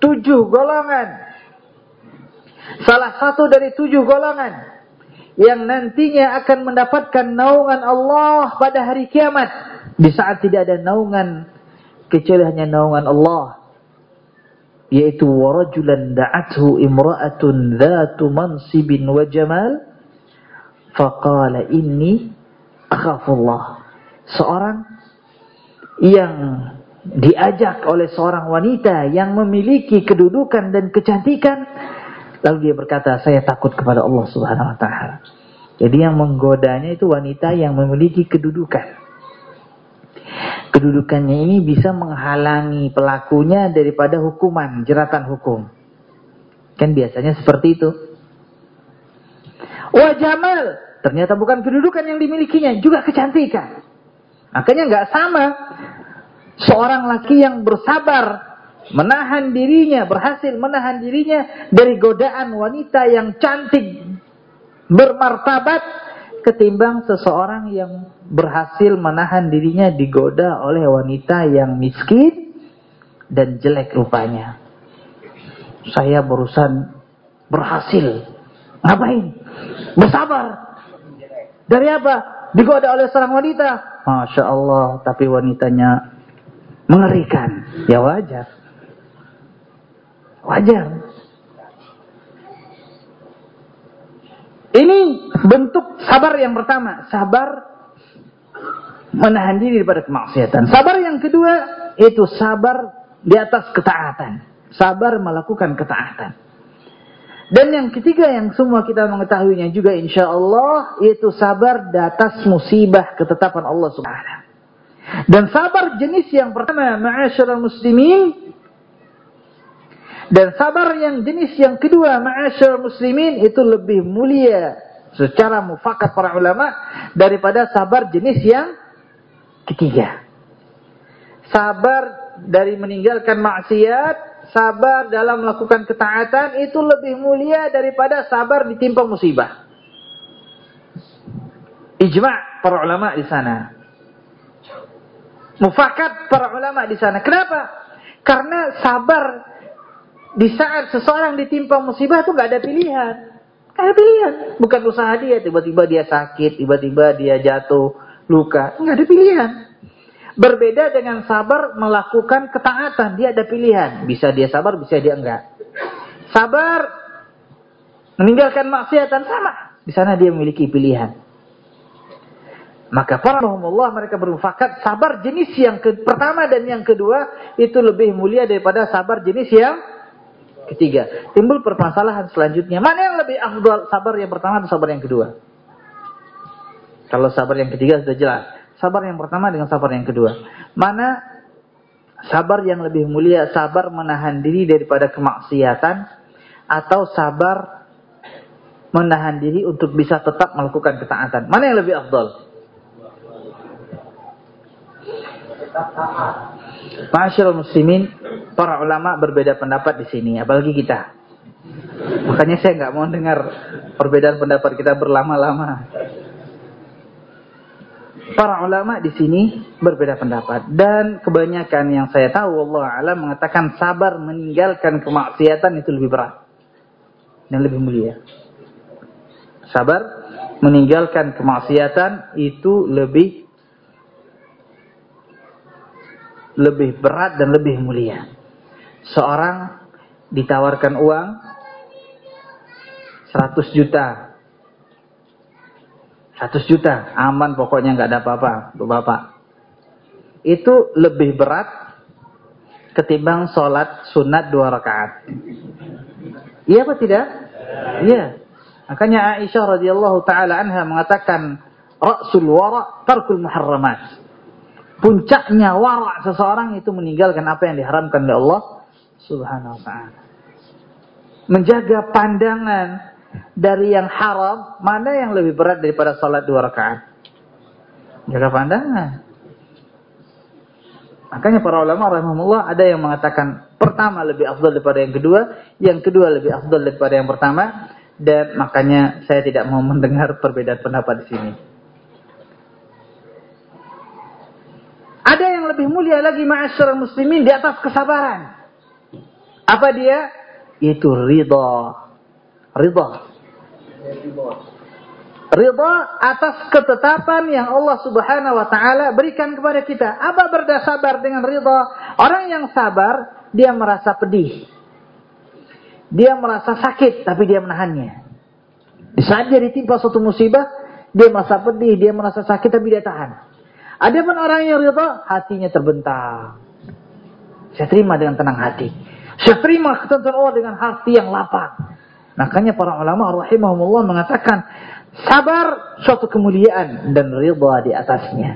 tujuh golongan. Salah satu dari tujuh golongan yang nantinya akan mendapatkan naungan Allah pada hari kiamat. Di saat tidak ada naungan kecuali hanya naungan Allah. Yaitu warajulan da'athu imra'atun dhatu mansibin wa jamal. Faqala inni akhafullah. Seorang yang diajak oleh seorang wanita yang memiliki kedudukan dan kecantikan lalu dia berkata saya takut kepada Allah Subhanahu wa taala. Jadi yang menggodanya itu wanita yang memiliki kedudukan. Kedudukannya ini bisa menghalangi pelakunya daripada hukuman, jeratan hukum. Kan biasanya seperti itu. Wajamal, ternyata bukan kedudukan yang dimilikinya, juga kecantikan. Makanya nggak sama seorang laki yang bersabar menahan dirinya, berhasil menahan dirinya dari godaan wanita yang cantik, bermartabat ketimbang seseorang yang berhasil menahan dirinya digoda oleh wanita yang miskin dan jelek rupanya. Saya berusan berhasil. Ngapain? Bersabar. Dari apa? Digoda oleh seorang wanita. Masya Allah, tapi wanitanya mengerikan. Ya wajar. Wajar. Ini bentuk sabar yang pertama. Sabar menahan diri daripada kemaksiatan. Sabar yang kedua, itu sabar di atas ketaatan. Sabar melakukan ketaatan. Dan yang ketiga yang semua kita mengetahuinya juga insya Allah, yaitu sabar di atas musibah ketetapan Allah Subhanahu dan sabar jenis yang pertama, ma'asyiral muslimin. Dan sabar yang jenis yang kedua, ma'asyiral muslimin itu lebih mulia secara mufakat para ulama daripada sabar jenis yang ketiga. Sabar dari meninggalkan maksiat, sabar dalam melakukan ketaatan itu lebih mulia daripada sabar ditimpa musibah. Ijma' para ulama di sana. Mufakat para ulama di sana. Kenapa? Karena sabar Di saat seseorang ditimpa musibah itu nggak ada pilihan. Nggak ada pilihan. Bukan usaha dia. Tiba-tiba dia sakit. Tiba-tiba dia jatuh. Luka. Nggak ada pilihan. Berbeda dengan sabar melakukan ketaatan. Dia ada pilihan. Bisa dia sabar, bisa dia enggak. Sabar meninggalkan maksiatan sama. Di sana dia memiliki pilihan. Maka para Allah mereka bermufakat sabar jenis yang ke pertama dan yang kedua itu lebih mulia daripada sabar jenis yang ketiga. Timbul permasalahan selanjutnya. Mana yang lebih afdal? Sabar yang pertama atau sabar yang kedua? Kalau sabar yang ketiga sudah jelas. Sabar yang pertama dengan sabar yang kedua. Mana sabar yang lebih mulia? Sabar menahan diri daripada kemaksiatan atau sabar menahan diri untuk bisa tetap melakukan ketaatan. Mana yang lebih afdal? Masyaallah muslimin, para ulama berbeda pendapat di sini, apalagi kita. Makanya saya nggak mau dengar perbedaan pendapat kita berlama-lama. Para ulama di sini berbeda pendapat dan kebanyakan yang saya tahu Allah alam mengatakan sabar meninggalkan kemaksiatan itu lebih berat dan lebih mulia. Sabar meninggalkan kemaksiatan itu lebih lebih berat dan lebih mulia. Seorang ditawarkan uang 100 juta. 100 juta, aman pokoknya nggak ada apa-apa, Bapak. Itu lebih berat ketimbang sholat sunat dua rakaat. Iya apa tidak? Iya. Makanya Aisyah radhiyallahu taala anha mengatakan, "Ra'sul wara' tarkul muharramat." Puncaknya wara seseorang itu meninggalkan apa yang diharamkan oleh Allah Subhanahu wa taala. Menjaga pandangan dari yang haram, mana yang lebih berat daripada salat dua rakaat? Jaga pandangan. Makanya para ulama rahimahullah ada yang mengatakan pertama lebih afdal daripada yang kedua, yang kedua lebih afdal daripada yang pertama dan makanya saya tidak mau mendengar perbedaan pendapat di sini. Ada yang lebih mulia lagi ma'asyar muslimin di atas kesabaran. Apa dia? Itu ridha. Ridha. Ridha atas ketetapan yang Allah subhanahu wa ta'ala berikan kepada kita. Apa berdasabar dengan ridha? Orang yang sabar, dia merasa pedih. Dia merasa sakit, tapi dia menahannya. Di saat dia ditimpa suatu musibah, dia merasa pedih, dia merasa sakit, tapi dia tahan. Ada pun orang yang ridha, hatinya terbentang. Saya terima dengan tenang hati. Saya terima ketentuan Allah dengan hati yang lapang. Makanya para ulama rahimahumullah mengatakan sabar suatu kemuliaan dan ridha di atasnya.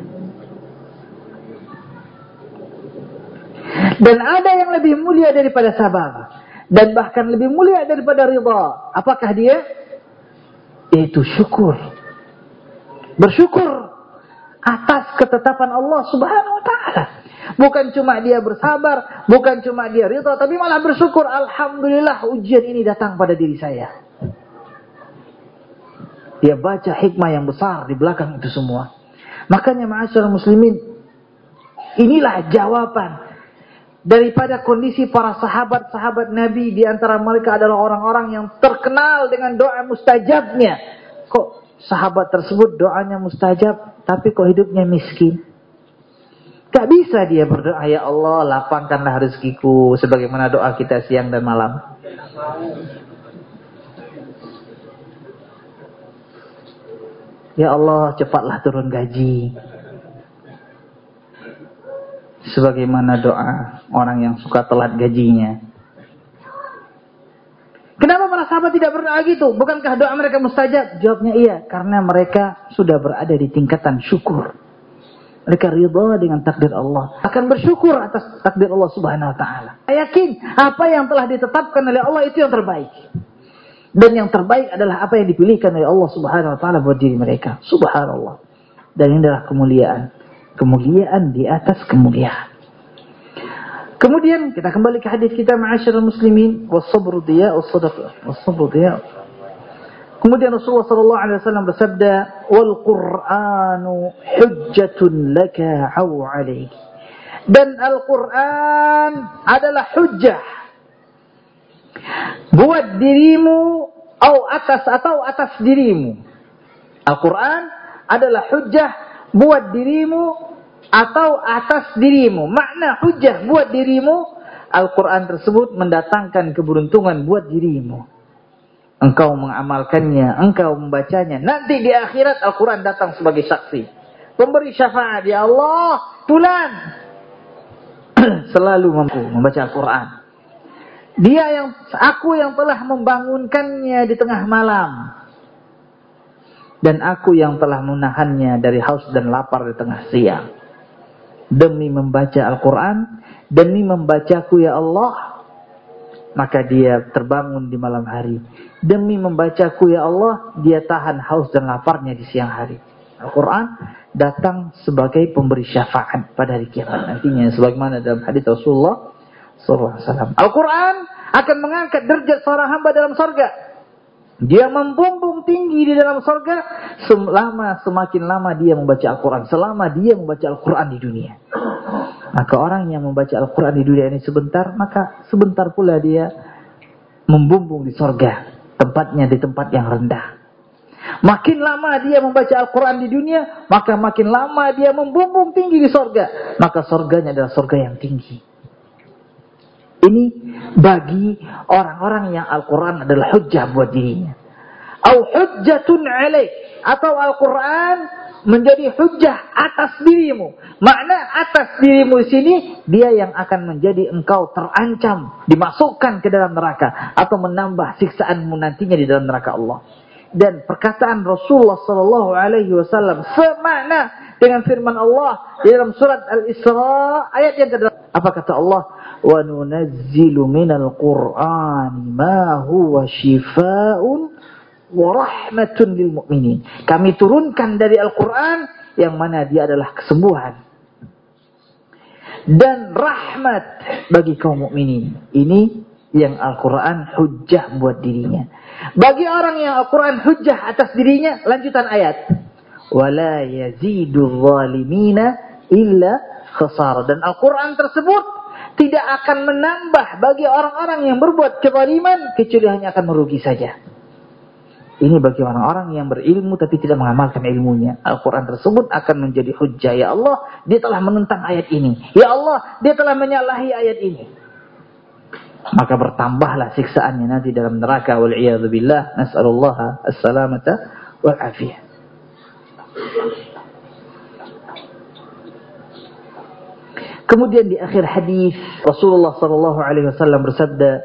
Dan ada yang lebih mulia daripada sabar dan bahkan lebih mulia daripada ridha. Apakah dia? Itu syukur. Bersyukur atas ketetapan Allah Subhanahu wa taala. Bukan cuma dia bersabar, bukan cuma dia ridha, tapi malah bersyukur alhamdulillah ujian ini datang pada diri saya. Dia baca hikmah yang besar di belakang itu semua. Makanya ma'asyar muslimin, inilah jawaban daripada kondisi para sahabat-sahabat Nabi di antara mereka adalah orang-orang yang terkenal dengan doa mustajabnya. Kok sahabat tersebut doanya mustajab, tapi kok hidupnya miskin? Gak bisa dia berdoa, ya Allah lapangkanlah rezekiku, sebagaimana doa kita siang dan malam. Ya Allah cepatlah turun gaji. Sebagaimana doa orang yang suka telat gajinya. Kenapa para sahabat tidak berdoa gitu? Bukankah doa mereka mustajab? Jawabnya iya, karena mereka sudah berada di tingkatan syukur. Mereka ridha dengan takdir Allah. Akan bersyukur atas takdir Allah subhanahu wa ta'ala. Yakin apa yang telah ditetapkan oleh Allah itu yang terbaik. Dan yang terbaik adalah apa yang dipilihkan oleh Allah subhanahu wa ta'ala buat diri mereka. Subhanallah. Dan ini adalah kemuliaan. Kemuliaan di atas kemuliaan. Kemudian kita kembali ke hadis kita ma'asyiral muslimin was-sabru diya was-sadaqah was-sabru diya. Kemudian Rasulullah sallallahu alaihi wasallam bersabda wal Qur'anu hujjatun laka aw 'alaik. Dan Al-Qur'an adalah hujjah. buat dirimu atau atas atau atas dirimu. Al-Quran adalah hujjah buat dirimu atau atas dirimu. Makna hujjah buat dirimu, Al-Quran tersebut mendatangkan keberuntungan buat dirimu. Engkau mengamalkannya, engkau membacanya. Nanti di akhirat Al-Quran datang sebagai saksi. Pemberi syafaat, ya Allah, tulan. Selalu mampu membaca Al-Quran. Dia yang, aku yang telah membangunkannya di tengah malam. Dan aku yang telah menahannya dari haus dan lapar di tengah siang. Demi membaca Al-Quran, demi membacaku ya Allah, maka dia terbangun di malam hari. Demi membacaku ya Allah, dia tahan haus dan laparnya di siang hari. Al-Quran datang sebagai pemberi syafaat pada hari kiamat nantinya. Sebagaimana dalam hadis Rasulullah SAW. Al-Quran akan mengangkat derajat seorang hamba dalam sorga. Dia membumbung tinggi di dalam sorga selama semakin lama dia membaca Al-Quran. Selama dia membaca Al-Quran di dunia. Maka orang yang membaca Al-Quran di dunia ini sebentar, maka sebentar pula dia membumbung di sorga. Tempatnya di tempat yang rendah. Makin lama dia membaca Al-Quran di dunia, maka makin lama dia membumbung tinggi di sorga. Maka sorganya adalah sorga yang tinggi. Ini bagi orang-orang yang Al-Quran adalah hujjah buat dirinya. Au hujjatun alaih. Atau Al-Quran menjadi hujjah atas dirimu. Makna atas dirimu di sini, dia yang akan menjadi engkau terancam, dimasukkan ke dalam neraka. Atau menambah siksaanmu nantinya di dalam neraka Allah. Dan perkataan Rasulullah Sallallahu Alaihi Wasallam semakna dengan firman Allah di dalam surat Al-Isra ayat yang kedua. Apa kata Allah? وَنُنَزِّلُ مِنَ الْقُرْآنِ مَا هُوَ شِفَاءٌ وَرَحْمَةٌ لِلْمُؤْمِنِينَ Kami turunkan dari Al-Quran yang mana dia adalah kesembuhan dan rahmat bagi kaum mukminin. Ini yang Al-Quran hujah buat dirinya. Bagi orang yang Al-Quran hujah atas dirinya, lanjutan ayat. وَلَا يَزِيدُ الظَّالِمِينَ إِلَّا خَسَارًا Dan Al-Quran tersebut tidak akan menambah bagi orang-orang yang berbuat kezaliman kecuali hanya akan merugi saja. Ini bagi orang-orang yang berilmu tapi tidak mengamalkan ilmunya. Al-Quran tersebut akan menjadi hujah. Ya Allah, dia telah menentang ayat ini. Ya Allah, dia telah menyalahi ayat ini. Maka bertambahlah siksaannya nanti dalam neraka. Wal'iyadzubillah. Nas'alullah as-salamata wal-afiyah. Kemudian di akhir hadis Rasulullah sallallahu alaihi wasallam bersabda,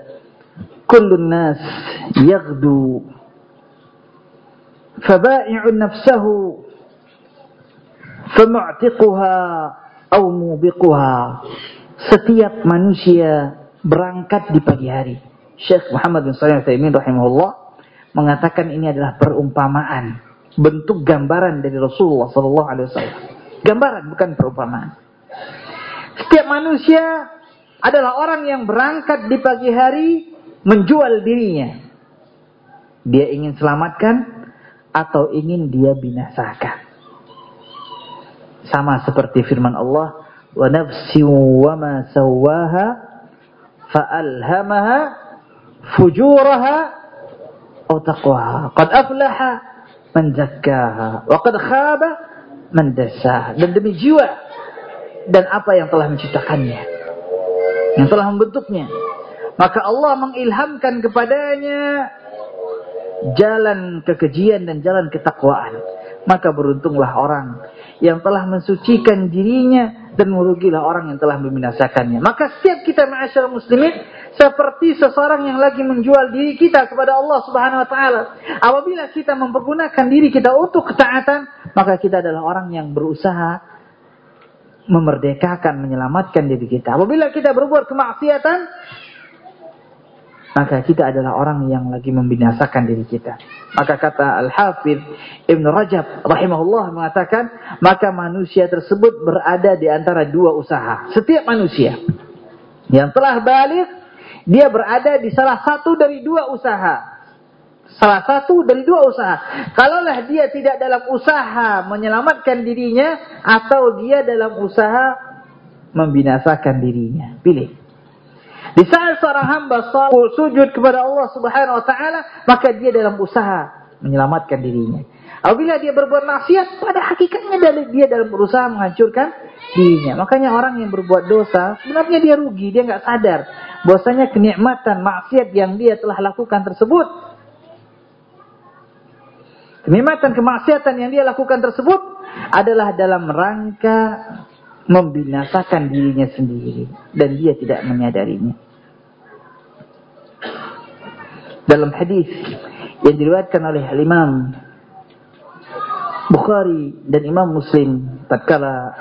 "Kullun nas yaghdu faba'i'u nafsahu famu'tiquha aw mubiquha." Setiap manusia berangkat di pagi hari. Syekh Muhammad bin Shalih Al-Utsaimin rahimahullah mengatakan ini adalah perumpamaan, bentuk gambaran dari Rasulullah sallallahu alaihi wasallam. Gambaran bukan perumpamaan. Setiap manusia adalah orang yang berangkat di pagi hari menjual dirinya. Dia ingin selamatkan atau ingin dia binasakan. Sama seperti firman Allah, "Wa nafsi wa ma sawwaha fa'alhamaha fujuraha aw taqwaha. Qad aflaha man zakkaha wa qad khaba man dassaha." Dan demi jiwa dan apa yang telah menciptakannya. Yang telah membentuknya. Maka Allah mengilhamkan kepadanya jalan kekejian dan jalan ketakwaan. Maka beruntunglah orang yang telah mensucikan dirinya dan merugilah orang yang telah membinasakannya. Maka setiap kita ma'asyar muslimin seperti seseorang yang lagi menjual diri kita kepada Allah Subhanahu wa taala. Apabila kita mempergunakan diri kita untuk ketaatan, maka kita adalah orang yang berusaha memerdekakan, menyelamatkan diri kita. Apabila kita berbuat kemaksiatan, maka kita adalah orang yang lagi membinasakan diri kita. Maka kata Al-Hafidh Ibn Rajab rahimahullah mengatakan, maka manusia tersebut berada di antara dua usaha. Setiap manusia yang telah balik, dia berada di salah satu dari dua usaha. Salah satu dari dua usaha. Kalaulah dia tidak dalam usaha menyelamatkan dirinya atau dia dalam usaha membinasakan dirinya. Pilih. Di saat seorang hamba sujud kepada Allah Subhanahu wa taala, maka dia dalam usaha menyelamatkan dirinya. Apabila dia berbuat maksiat, pada hakikatnya dia dalam berusaha menghancurkan dirinya. Makanya orang yang berbuat dosa, sebenarnya dia rugi, dia nggak sadar bahwasanya kenikmatan maksiat yang dia telah lakukan tersebut kenikmatan kemaksiatan yang dia lakukan tersebut adalah dalam rangka membinasakan dirinya sendiri dan dia tidak menyadarinya. Dalam hadis yang diriwayatkan oleh Imam Bukhari dan Imam Muslim tatkala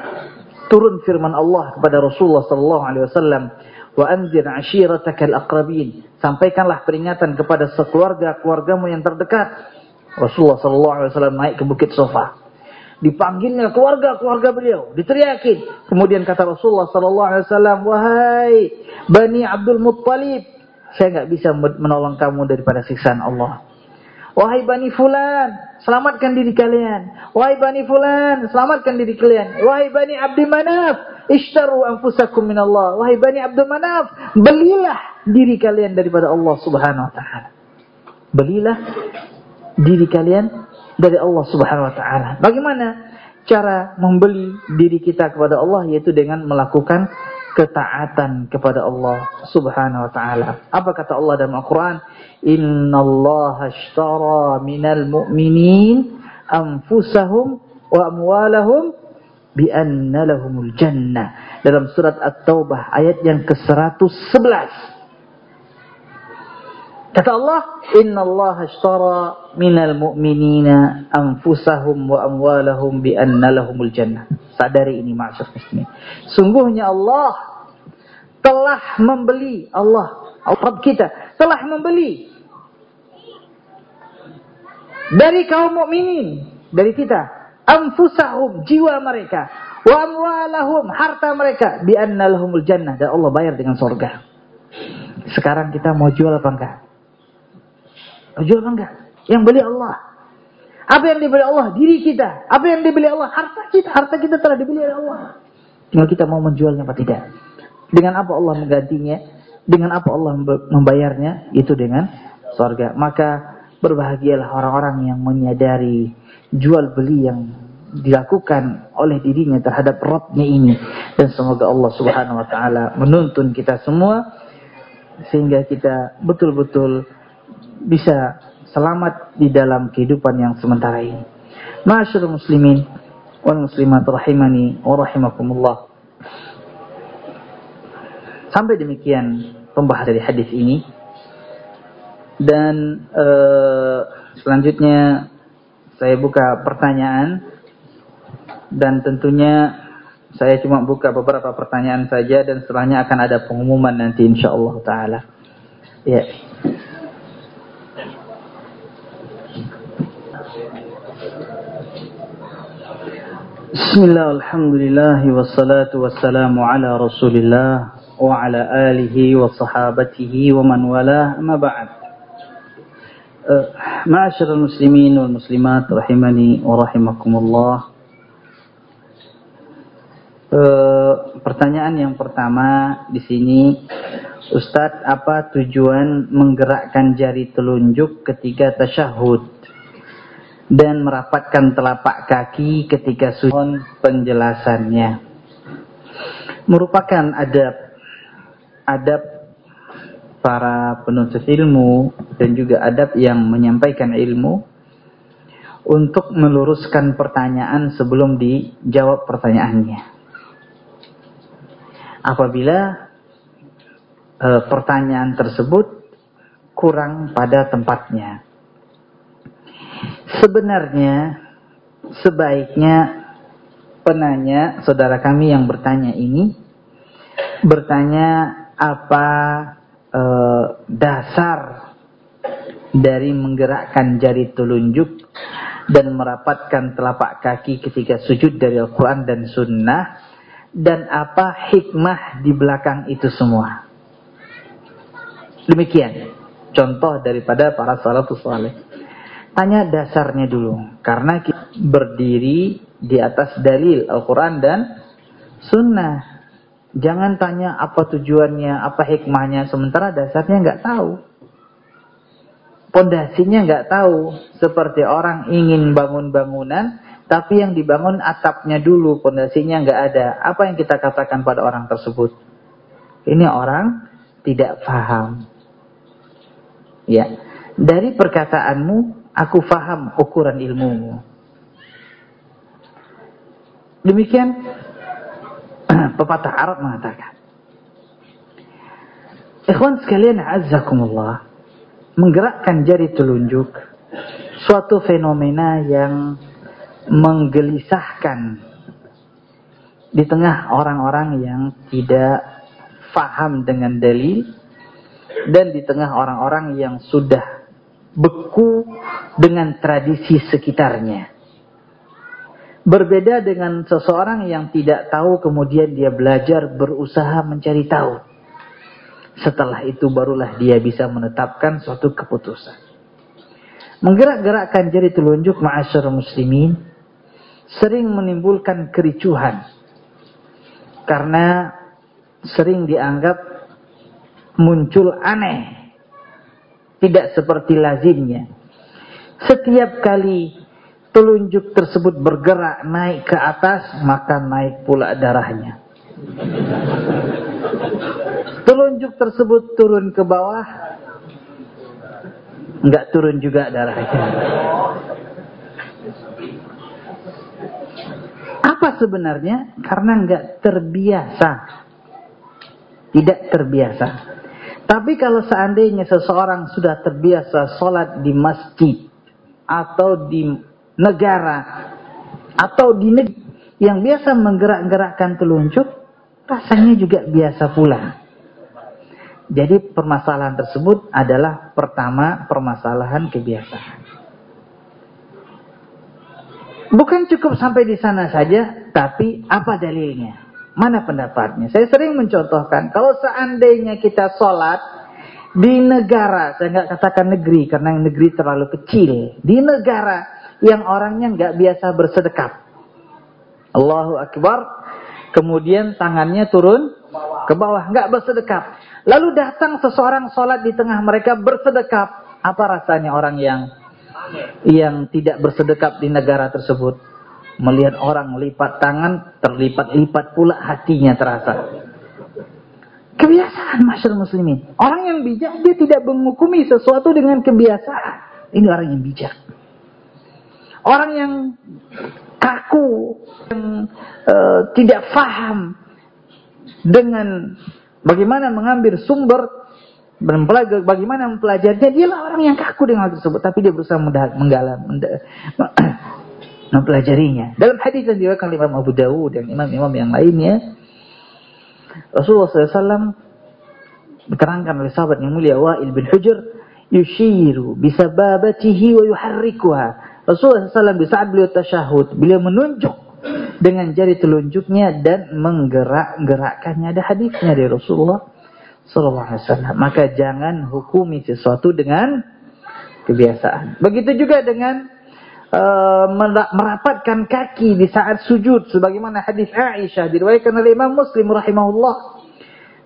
turun firman Allah kepada Rasulullah sallallahu alaihi wasallam wa anzir ashiratakal aqrabin sampaikanlah peringatan kepada sekeluarga-keluargamu yang terdekat Rasulullah sallallahu alaihi wasallam naik ke bukit Sofa dipanggilnya keluarga-keluarga beliau, diteriakin. Kemudian kata Rasulullah sallallahu alaihi wasallam, "Wahai Bani Abdul Muttalib, saya nggak bisa menolong kamu daripada siksaan Allah. Wahai Bani Fulan, selamatkan diri kalian. Wahai Bani Fulan, selamatkan diri kalian. Wahai Bani Abdi Manaf, ishtaru anfusakum min Allah. Wahai Bani Abdul Manaf, belilah diri kalian daripada Allah Subhanahu wa taala. Belilah diri kalian dari Allah Subhanahu wa taala. Bagaimana cara membeli diri kita kepada Allah yaitu dengan melakukan ketaatan kepada Allah Subhanahu wa taala. Apa kata Allah dalam Al-Qur'an? Innallaha ashtara minal mu'minin anfusahum wa amwalahum bi anna lahumul jannah. Dalam surat At-Taubah ayat yang ke-111. Kata Allah, Inna Allah ashtara minal mu'minina anfusahum wa amwalahum bi anna lahumul jannah. Sadari ini maksud muslimin. Sungguhnya Allah telah membeli Allah, Allah kita telah membeli dari kaum mukminin, dari kita, anfusahum jiwa mereka, wa amwalahum harta mereka bi anna lahumul jannah dan Allah bayar dengan surga. Sekarang kita mau jual apa enggak? Jual apa enggak? Yang beli Allah. Apa yang dibeli Allah? Diri kita. Apa yang dibeli Allah? Harta kita. Harta kita telah dibeli oleh Allah. Tinggal kita mau menjualnya apa tidak. Dengan apa Allah menggantinya? Dengan apa Allah membayarnya? Itu dengan surga. Maka berbahagialah orang-orang yang menyadari jual beli yang dilakukan oleh dirinya terhadap Rabbnya ini. Dan semoga Allah subhanahu wa ta'ala menuntun kita semua. Sehingga kita betul-betul bisa selamat di dalam kehidupan yang sementara ini. Masyaallah muslimin wal muslimat rahimani wa rahimakumullah. Sampai demikian pembahasan dari hadis ini. Dan uh, selanjutnya saya buka pertanyaan dan tentunya saya cuma buka beberapa pertanyaan saja dan setelahnya akan ada pengumuman nanti insyaallah taala. Ya. Bismillah, alhamdulillah, wassalatu wassalamu ala rasulillah wa ala alihi wa sahabatihi wa man wala ma ba'd. Uh, Ma'asyiral muslimin wal muslimat rahimani wa rahimakumullah. Uh, pertanyaan yang pertama di sini, Ustadz, apa tujuan menggerakkan jari telunjuk ketika tasyahud? Dan merapatkan telapak kaki ketika sujud penjelasannya merupakan adab adab para penuntut ilmu dan juga adab yang menyampaikan ilmu untuk meluruskan pertanyaan sebelum dijawab pertanyaannya. Apabila e, pertanyaan tersebut kurang pada tempatnya Sebenarnya sebaiknya penanya, saudara kami yang bertanya ini bertanya apa e, dasar dari menggerakkan jari telunjuk dan merapatkan telapak kaki ketika sujud dari Al-Quran dan Sunnah dan apa hikmah di belakang itu semua. Demikian contoh daripada para salafus saleh. Tanya dasarnya dulu. Karena kita berdiri di atas dalil Al-Quran dan Sunnah. Jangan tanya apa tujuannya, apa hikmahnya, sementara dasarnya nggak tahu. Pondasinya nggak tahu. Seperti orang ingin bangun bangunan, tapi yang dibangun atapnya dulu, pondasinya nggak ada. Apa yang kita katakan pada orang tersebut? Ini orang tidak paham. Ya, dari perkataanmu, aku paham ukuran ilmumu. Demikian pepatah Arab mengatakan. Ikhwan sekalian azzakumullah. Menggerakkan jari telunjuk. Suatu fenomena yang menggelisahkan. Di tengah orang-orang yang tidak faham dengan dalil. Dan di tengah orang-orang yang sudah beku dengan tradisi sekitarnya. Berbeda dengan seseorang yang tidak tahu kemudian dia belajar berusaha mencari tahu. Setelah itu barulah dia bisa menetapkan suatu keputusan. Menggerak-gerakkan jari telunjuk ma'asyar muslimin sering menimbulkan kericuhan. Karena sering dianggap muncul aneh. Tidak seperti lazimnya. Setiap kali telunjuk tersebut bergerak naik ke atas, maka naik pula darahnya. Telunjuk tersebut turun ke bawah, enggak turun juga darahnya. Apa sebenarnya? Karena enggak terbiasa. Tidak terbiasa. Tapi kalau seandainya seseorang sudah terbiasa sholat di masjid atau di negara atau di negeri yang biasa menggerak-gerakkan telunjuk, rasanya juga biasa pula. Jadi permasalahan tersebut adalah pertama permasalahan kebiasaan. Bukan cukup sampai di sana saja, tapi apa dalilnya? Mana pendapatnya? Saya sering mencontohkan, kalau seandainya kita sholat di negara, saya nggak katakan negeri, karena negeri terlalu kecil. Di negara yang orangnya nggak biasa bersedekap. Allahu Akbar. Kemudian tangannya turun ke bawah, nggak bersedekap. Lalu datang seseorang sholat di tengah mereka bersedekap. Apa rasanya orang yang yang tidak bersedekap di negara tersebut? Melihat orang lipat tangan, terlipat-lipat pula hatinya terasa. Kebiasaan masyarakat muslimin. Orang yang bijak, dia tidak menghukumi sesuatu dengan kebiasaan. Ini orang yang bijak. Orang yang kaku, yang uh, tidak faham dengan bagaimana mengambil sumber bagaimana mempelajarinya, dialah orang yang kaku dengan hal tersebut. Tapi dia berusaha menggalam, mempelajarinya. Dalam hadis yang diriwayatkan oleh Imam Abu Dawud dan imam-imam yang lainnya, Rasulullah SAW diterangkan oleh sahabat yang mulia Wa'il bin Hujr, yushiru bisababatihi wa yuharrikuha Rasulullah SAW di saat beliau tasyahud, beliau menunjuk dengan jari telunjuknya dan menggerak-gerakkannya. Ada hadisnya dari Rasulullah SAW. Maka jangan hukumi sesuatu dengan kebiasaan. Begitu juga dengan merapatkan kaki di saat sujud. Sebagaimana hadis Aisyah diriwayatkan oleh Imam Muslim rahimahullah.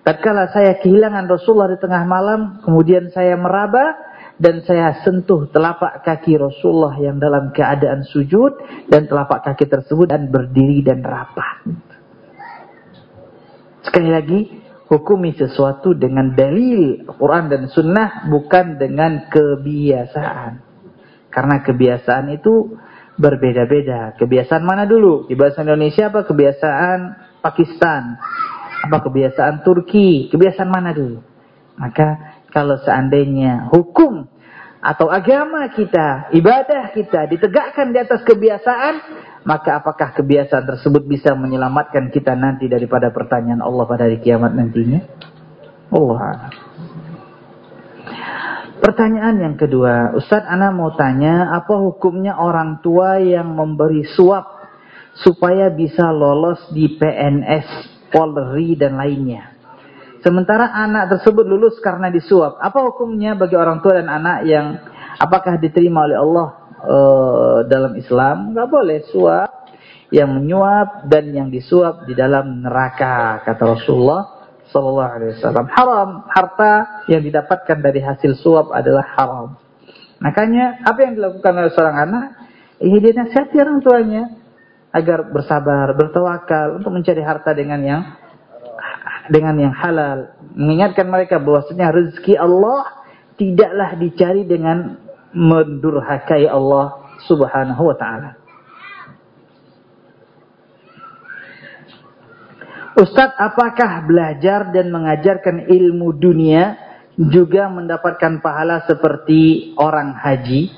Tatkala saya kehilangan Rasulullah di tengah malam, kemudian saya meraba, dan saya sentuh telapak kaki Rasulullah yang dalam keadaan sujud dan telapak kaki tersebut dan berdiri dan rapat. Sekali lagi, hukumi sesuatu dengan dalil Quran dan Sunnah bukan dengan kebiasaan. Karena kebiasaan itu berbeda-beda. Kebiasaan mana dulu? Kebiasaan Indonesia apa kebiasaan Pakistan? Apa kebiasaan Turki? Kebiasaan mana dulu? Maka kalau seandainya hukum atau agama kita, ibadah kita ditegakkan di atas kebiasaan, maka apakah kebiasaan tersebut bisa menyelamatkan kita nanti daripada pertanyaan Allah pada hari kiamat nantinya? Allah. Pertanyaan yang kedua, Ustadz Ana mau tanya, apa hukumnya orang tua yang memberi suap supaya bisa lolos di PNS, Polri dan lainnya? Sementara anak tersebut lulus karena disuap. Apa hukumnya bagi orang tua dan anak yang apakah diterima oleh Allah uh, dalam Islam? Gak boleh suap. yang menyuap dan yang disuap di dalam neraka kata Rasulullah sallallahu alaihi wasallam. Haram harta yang didapatkan dari hasil suap adalah haram. Makanya apa yang dilakukan oleh seorang anak? Ini dia nasihati orang tuanya agar bersabar, bertawakal untuk mencari harta dengan yang dengan yang halal. Mengingatkan mereka bahwasanya rezeki Allah tidaklah dicari dengan mendurhakai Allah Subhanahu wa taala. Ustadz, apakah belajar dan mengajarkan ilmu dunia juga mendapatkan pahala seperti orang haji?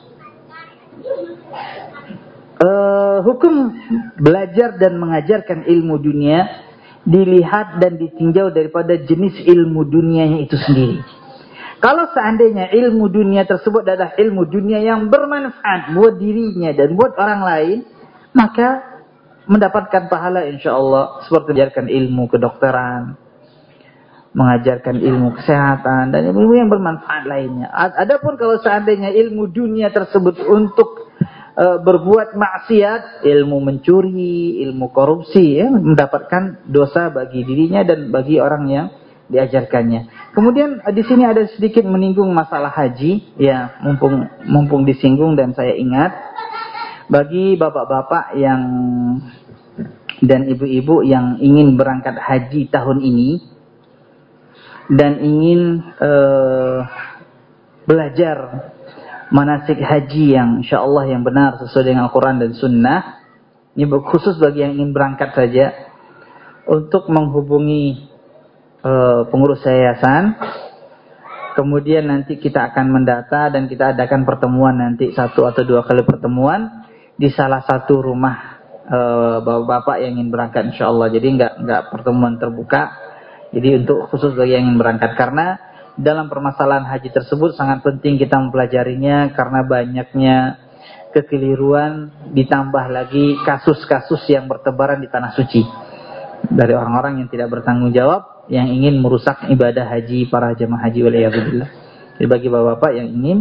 Uh, hukum belajar dan mengajarkan ilmu dunia dilihat dan ditinjau daripada jenis ilmu dunianya itu sendiri. Kalau seandainya ilmu dunia tersebut adalah ilmu dunia yang bermanfaat buat dirinya dan buat orang lain, maka mendapatkan pahala insya Allah seperti mengajarkan ilmu kedokteran, mengajarkan ilmu kesehatan dan ilmu yang bermanfaat lainnya. Adapun kalau seandainya ilmu dunia tersebut untuk e, berbuat maksiat, ilmu mencuri, ilmu korupsi, ya, mendapatkan dosa bagi dirinya dan bagi orang yang diajarkannya. Kemudian di sini ada sedikit menyinggung masalah haji, ya mumpung mumpung disinggung dan saya ingat bagi bapak-bapak yang dan ibu-ibu yang ingin berangkat haji tahun ini dan ingin uh, belajar manasik haji yang insya Allah yang benar sesuai dengan Al-Quran dan Sunnah ini khusus bagi yang ingin berangkat saja untuk menghubungi uh, pengurus yayasan kemudian nanti kita akan mendata dan kita adakan pertemuan nanti satu atau dua kali pertemuan di salah satu rumah eh, bapak-bapak yang ingin berangkat insya Allah. Jadi nggak nggak pertemuan terbuka. Jadi untuk khusus bagi yang ingin berangkat karena dalam permasalahan haji tersebut sangat penting kita mempelajarinya karena banyaknya kekeliruan ditambah lagi kasus-kasus yang bertebaran di tanah suci dari orang-orang yang tidak bertanggung jawab yang ingin merusak ibadah haji para jemaah haji waliyahudillah. Jadi bagi bapak-bapak yang ingin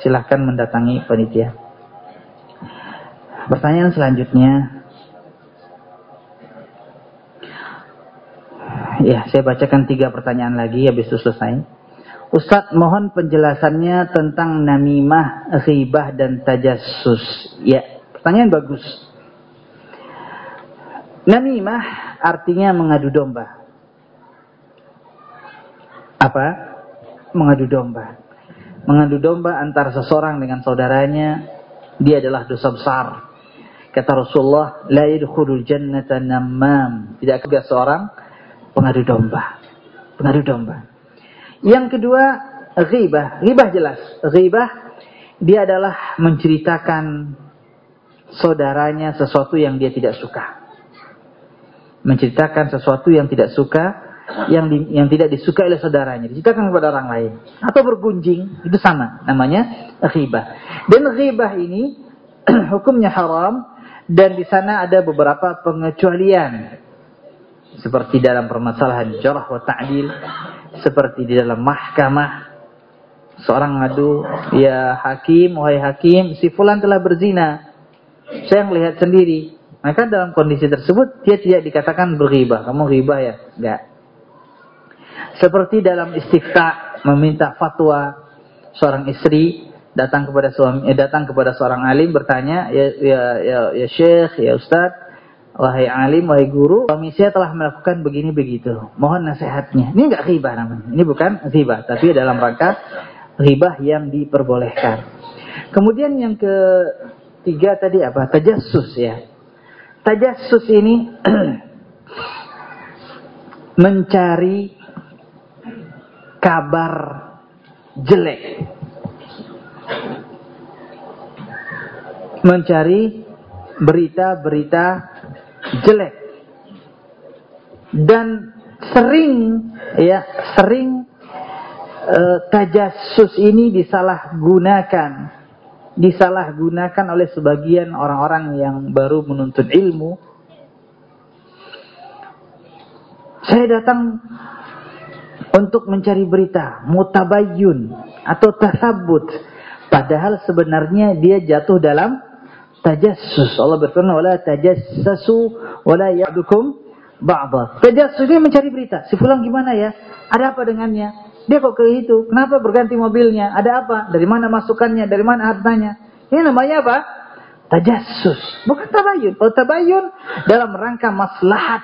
silahkan mendatangi panitia. Pertanyaan selanjutnya. Ya, saya bacakan tiga pertanyaan lagi habis itu selesai. Ustadz, mohon penjelasannya tentang namimah, ghibah, dan tajassus. Ya, pertanyaan bagus. Namimah artinya mengadu domba. Apa? Mengadu domba. Mengadu domba antara seseorang dengan saudaranya, dia adalah dosa besar. Kata Rasulullah, la yadkhulul jannata namam. Tidak akan seorang pengadu domba. Pengadu domba. Yang kedua, ghibah. Ghibah jelas. Ghibah dia adalah menceritakan saudaranya sesuatu yang dia tidak suka. Menceritakan sesuatu yang tidak suka yang di, yang tidak disuka oleh saudaranya diceritakan kepada orang lain atau bergunjing itu sama namanya ghibah. Dan ghibah ini hukumnya haram dan di sana ada beberapa pengecualian. Seperti dalam permasalahan jarah wa ta'dil seperti di dalam mahkamah. Seorang ngadu ya hakim wahai hakim si fulan telah berzina. Saya melihat sendiri. Maka dalam kondisi tersebut dia tidak dikatakan berghibah. Kamu ghibah ya? Enggak. Seperti dalam istifta meminta fatwa seorang istri datang kepada suami eh, datang kepada seorang alim bertanya ya ya ya, ya syekh ya ustaz wahai alim wahai guru suami saya telah melakukan begini begitu. Mohon nasihatnya. Ini enggak riba namanya. Ini bukan riba tapi dalam rangka riba yang diperbolehkan. Kemudian yang ketiga tadi apa? Tajassus ya. Tajassus ini mencari kabar jelek mencari berita-berita jelek. Dan sering ya sering e, tajassus ini disalahgunakan. Disalahgunakan oleh sebagian orang-orang yang baru menuntut ilmu. Saya datang untuk mencari berita mutabayyun atau tasabut padahal sebenarnya dia jatuh dalam tajassus. Allah berfirman, "Wala tajassasu wala ya'dukum ba'dha." Tajassus ini mencari berita. Si fulan gimana ya? Ada apa dengannya? Dia kok ke itu? Kenapa berganti mobilnya? Ada apa? Dari mana masukannya? Dari mana hartanya? Ini namanya apa? Tajassus. Bukan tabayun. Kalau tabayun dalam rangka maslahat.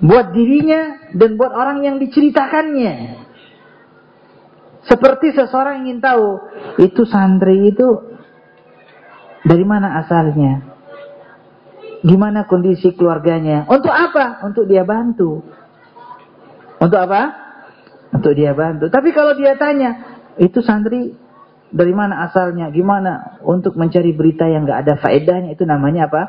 Buat dirinya dan buat orang yang diceritakannya. Seperti seseorang ingin tahu, itu santri itu dari mana asalnya? Gimana kondisi keluarganya? Untuk apa? Untuk dia bantu. Untuk apa? Untuk dia bantu. Tapi kalau dia tanya, itu santri dari mana asalnya? Gimana? Untuk mencari berita yang gak ada faedahnya itu namanya apa?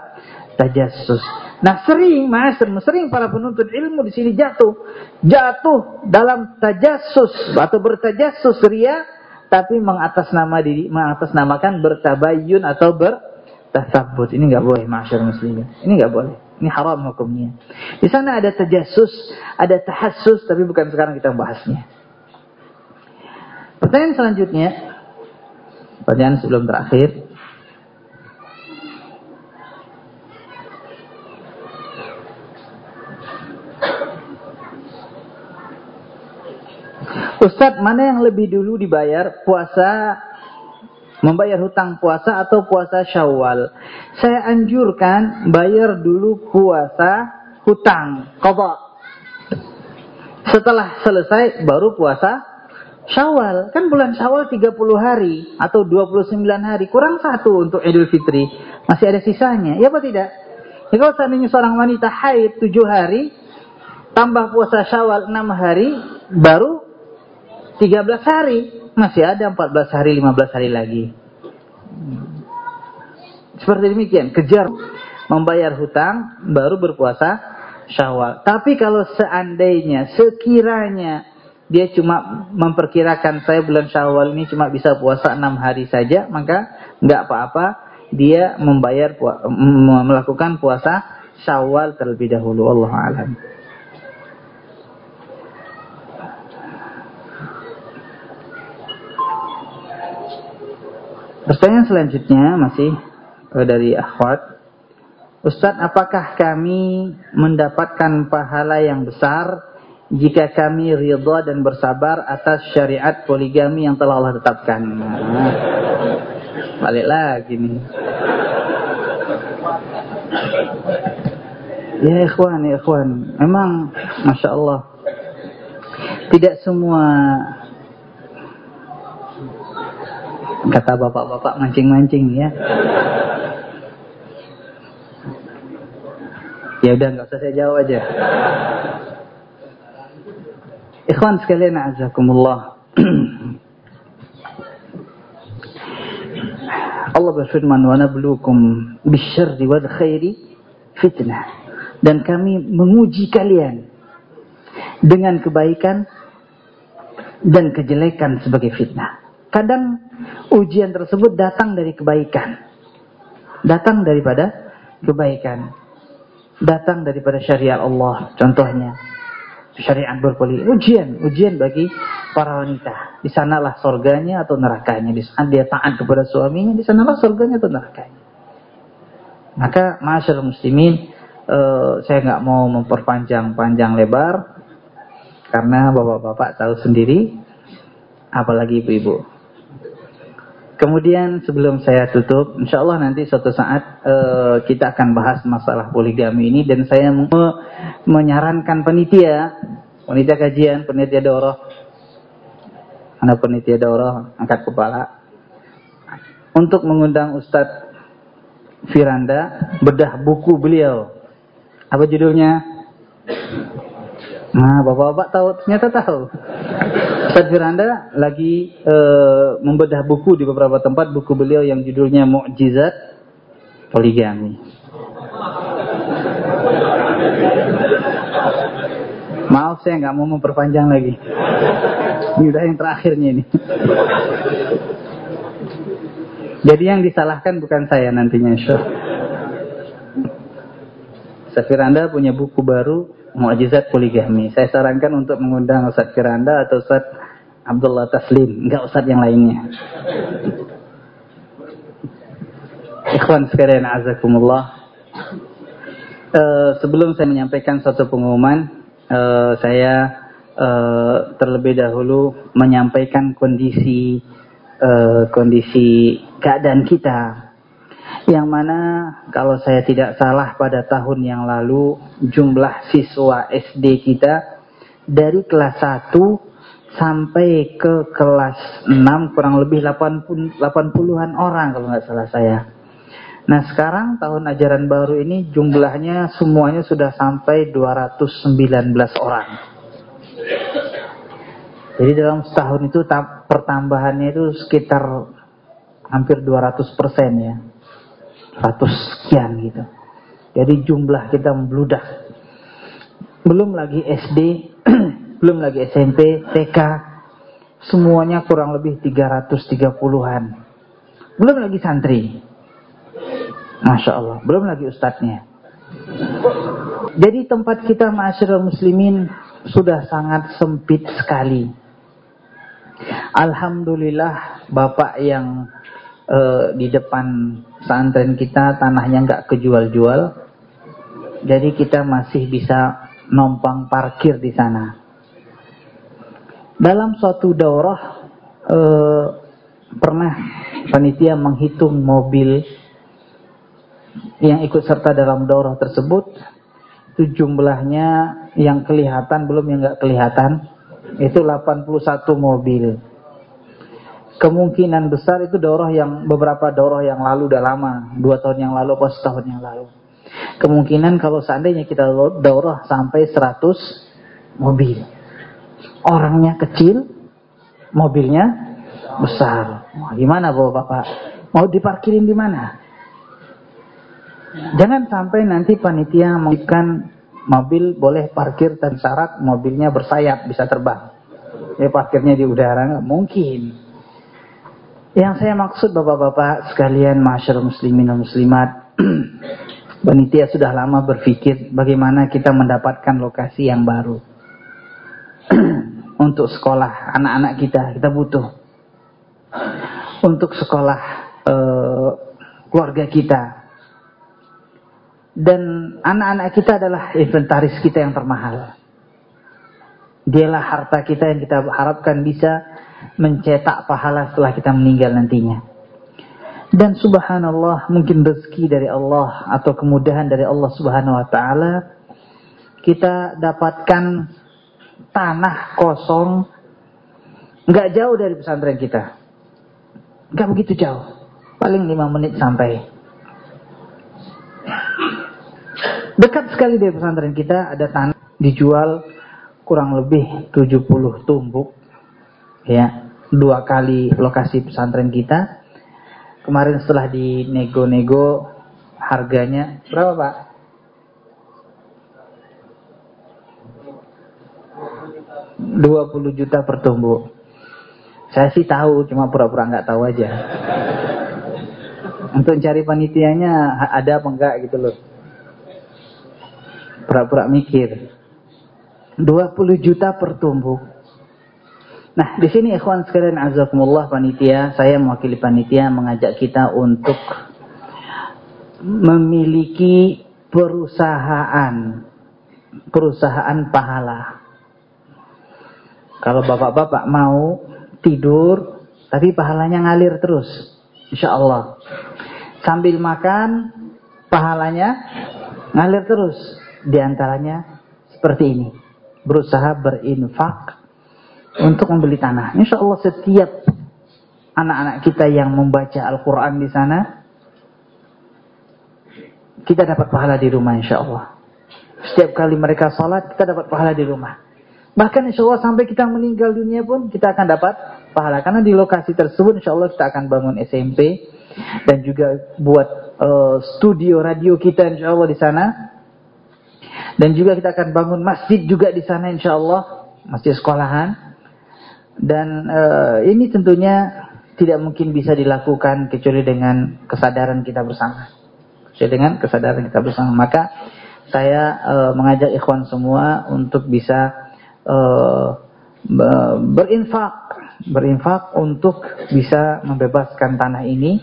Tajassus. Nah sering, mas, sering para penuntut ilmu di sini jatuh. Jatuh dalam tajassus atau bertajassus ria tapi mengatasnama diri, mengatasnamakan bertabayun atau bertasabut. Ini nggak boleh, masyarakat muslimin. Ini nggak boleh. Ini haram hukumnya. Di sana ada tajassus, ada tahassus, tapi bukan sekarang kita membahasnya. Pertanyaan selanjutnya, pertanyaan sebelum terakhir. Ustadz, mana yang lebih dulu dibayar? Puasa, membayar hutang puasa atau puasa syawal? Saya anjurkan bayar dulu puasa hutang, kodok. Setelah selesai baru puasa syawal. Kan bulan syawal 30 hari atau 29 hari. Kurang satu untuk idul fitri. Masih ada sisanya. Ya apa tidak? Ya kalau seandainya seorang wanita haid 7 hari, tambah puasa syawal 6 hari, baru 13 hari. Masih ada 14 hari, 15 hari lagi. Seperti demikian. Kejar membayar hutang, baru berpuasa syawal. Tapi kalau seandainya, sekiranya dia cuma memperkirakan saya bulan syawal ini cuma bisa puasa 6 hari saja, maka nggak apa-apa dia membayar melakukan puasa syawal terlebih dahulu. Allah alam. Pertanyaan selanjutnya masih eh, dari akhwat. Ustadz, apakah kami mendapatkan pahala yang besar jika kami ridha dan bersabar atas syariat poligami yang telah Allah tetapkan? Nah, balik lagi nih. Ya ikhwan, ya ikhwan. Memang, Masya Allah. Tidak semua Kata bapak-bapak mancing-mancing ya. Ya udah nggak usah saya jawab aja. Ikhwan sekalian azakumullah. Allah berfirman wa nabluukum bisyarri wal khairi fitnah. Dan kami menguji kalian dengan kebaikan dan kejelekan sebagai fitnah. Kadang ujian tersebut datang dari kebaikan. Datang daripada kebaikan. Datang daripada syariat Allah. Contohnya. Syariat berpoli. Ujian. Ujian bagi para wanita. Di sanalah surganya atau nerakanya. Di sana dia taat kepada suaminya. Di sanalah surganya atau nerakanya. Maka masyarakat muslimin. Uh, saya nggak mau memperpanjang panjang lebar. Karena bapak-bapak tahu sendiri. Apalagi ibu-ibu Kemudian sebelum saya tutup, insya Allah nanti suatu saat uh, kita akan bahas masalah poligami ini dan saya me menyarankan penitia, penitia kajian, penitia daurah, anak penitia daurah angkat kepala, untuk mengundang Ustadz Firanda bedah buku beliau. Apa judulnya? Nah, bapak-bapak tahu, ternyata tahu. Ustaz Firanda lagi e, membedah buku di beberapa tempat buku beliau yang judulnya Mu'jizat Poligami. Maaf saya nggak mau memperpanjang lagi. Ini udah yang terakhirnya ini. Jadi yang disalahkan bukan saya nantinya Ustaz. Ustaz Firanda punya buku baru Mu'jizat Poligami. Saya sarankan untuk mengundang Ustaz Firanda atau Ustaz Abdullah Taslim, enggak Ustaz yang lainnya. Ikhwan sekalian azakumullah. Uh, sebelum saya menyampaikan satu pengumuman, uh, saya uh, terlebih dahulu menyampaikan kondisi uh, kondisi keadaan kita. Yang mana kalau saya tidak salah pada tahun yang lalu jumlah siswa SD kita dari kelas 1 sampai ke kelas 6 kurang lebih 80, 80-an orang kalau nggak salah saya. Nah sekarang tahun ajaran baru ini jumlahnya semuanya sudah sampai 219 orang. Jadi dalam setahun itu pertambahannya itu sekitar hampir 200 persen ya. 100 sekian gitu. Jadi jumlah kita membludak. Belum lagi SD belum lagi SMP, TK, semuanya kurang lebih 330-an. Belum lagi santri. Masya Allah, belum lagi ustadznya. Jadi tempat kita masyarakat muslimin sudah sangat sempit sekali. Alhamdulillah Bapak yang uh, di depan santren kita tanahnya nggak kejual-jual. Jadi kita masih bisa numpang parkir di sana. Dalam suatu daurah eh, pernah panitia menghitung mobil yang ikut serta dalam daurah tersebut itu jumlahnya yang kelihatan belum yang nggak kelihatan itu 81 mobil. Kemungkinan besar itu daurah yang beberapa daurah yang lalu udah lama, dua tahun yang lalu atau setahun yang lalu. Kemungkinan kalau seandainya kita daurah sampai 100 mobil. Orangnya kecil, mobilnya besar. Wah, gimana bapak-bapak? Mau diparkirin di mana? Jangan sampai nanti panitia memberikan mobil boleh parkir dan syarat mobilnya bersayap bisa terbang. Ya parkirnya di udara nggak mungkin. Yang saya maksud bapak-bapak sekalian masyarakat muslimin dan muslimat. panitia sudah lama berpikir bagaimana kita mendapatkan lokasi yang baru. untuk sekolah anak-anak kita kita butuh. Untuk sekolah uh, keluarga kita. Dan anak-anak kita adalah inventaris kita yang termahal. Dialah harta kita yang kita harapkan bisa mencetak pahala setelah kita meninggal nantinya. Dan subhanallah mungkin rezeki dari Allah atau kemudahan dari Allah subhanahu wa ta'ala kita dapatkan tanah kosong nggak jauh dari pesantren kita. Nggak begitu jauh. Paling lima menit sampai. Dekat sekali dari pesantren kita ada tanah dijual kurang lebih 70 tumbuk. Ya, dua kali lokasi pesantren kita. Kemarin setelah dinego-nego harganya berapa, Pak? 20 juta per tumbuh. Saya sih tahu, cuma pura-pura nggak tahu aja. Untuk cari panitianya ada apa enggak gitu loh. Pura-pura mikir. 20 juta per tumbuh. Nah, di sini ikhwan sekalian azakumullah panitia, saya mewakili panitia mengajak kita untuk memiliki perusahaan perusahaan pahala. Kalau bapak-bapak mau tidur, tapi pahalanya ngalir terus. Insya Allah. Sambil makan, pahalanya ngalir terus. Di antaranya seperti ini. Berusaha berinfak untuk membeli tanah. Insya Allah setiap anak-anak kita yang membaca Al-Quran di sana, kita dapat pahala di rumah insya Allah. Setiap kali mereka sholat, kita dapat pahala di rumah. Bahkan insya Allah sampai kita meninggal dunia pun kita akan dapat pahala. Karena di lokasi tersebut insya Allah kita akan bangun SMP. Dan juga buat uh, studio radio kita insya Allah di sana. Dan juga kita akan bangun masjid juga di sana insya Allah. Masjid sekolahan. Dan uh, ini tentunya tidak mungkin bisa dilakukan kecuali dengan kesadaran kita bersama. Kecuali dengan kesadaran kita bersama. Maka saya uh, mengajak ikhwan semua untuk bisa uh, berinfak berinfak untuk bisa membebaskan tanah ini.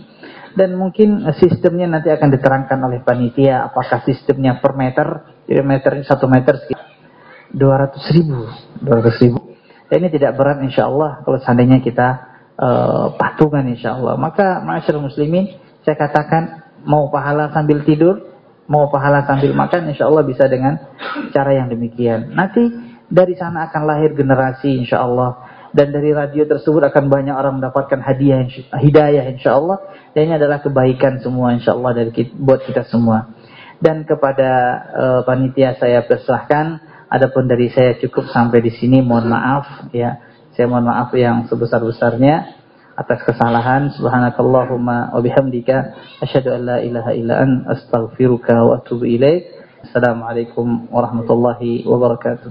Dan mungkin sistemnya nanti akan diterangkan oleh panitia apakah sistemnya per meter jadi meter satu meter sekitar 200 ribu 200 ribu. Dan ini tidak berat insya Allah kalau seandainya kita uh, patungan insya Allah. Maka masyarakat muslimin saya katakan mau pahala sambil tidur mau pahala sambil makan insya Allah bisa dengan cara yang demikian. Nanti dari sana akan lahir generasi insya Allah dan dari radio tersebut akan banyak orang mendapatkan hadiah hidayah insyaallah. Dan ini adalah kebaikan semua insyaallah dari kita, buat kita semua. Dan kepada uh, panitia saya persilahkan. Adapun dari saya cukup sampai di sini mohon maaf ya. Saya mohon maaf yang sebesar-besarnya atas kesalahan. Subhanakallahumma wa bihamdika asyhadu an la ilaha illa an astaghfiruka wa atubu ilaik. Assalamualaikum warahmatullahi wabarakatuh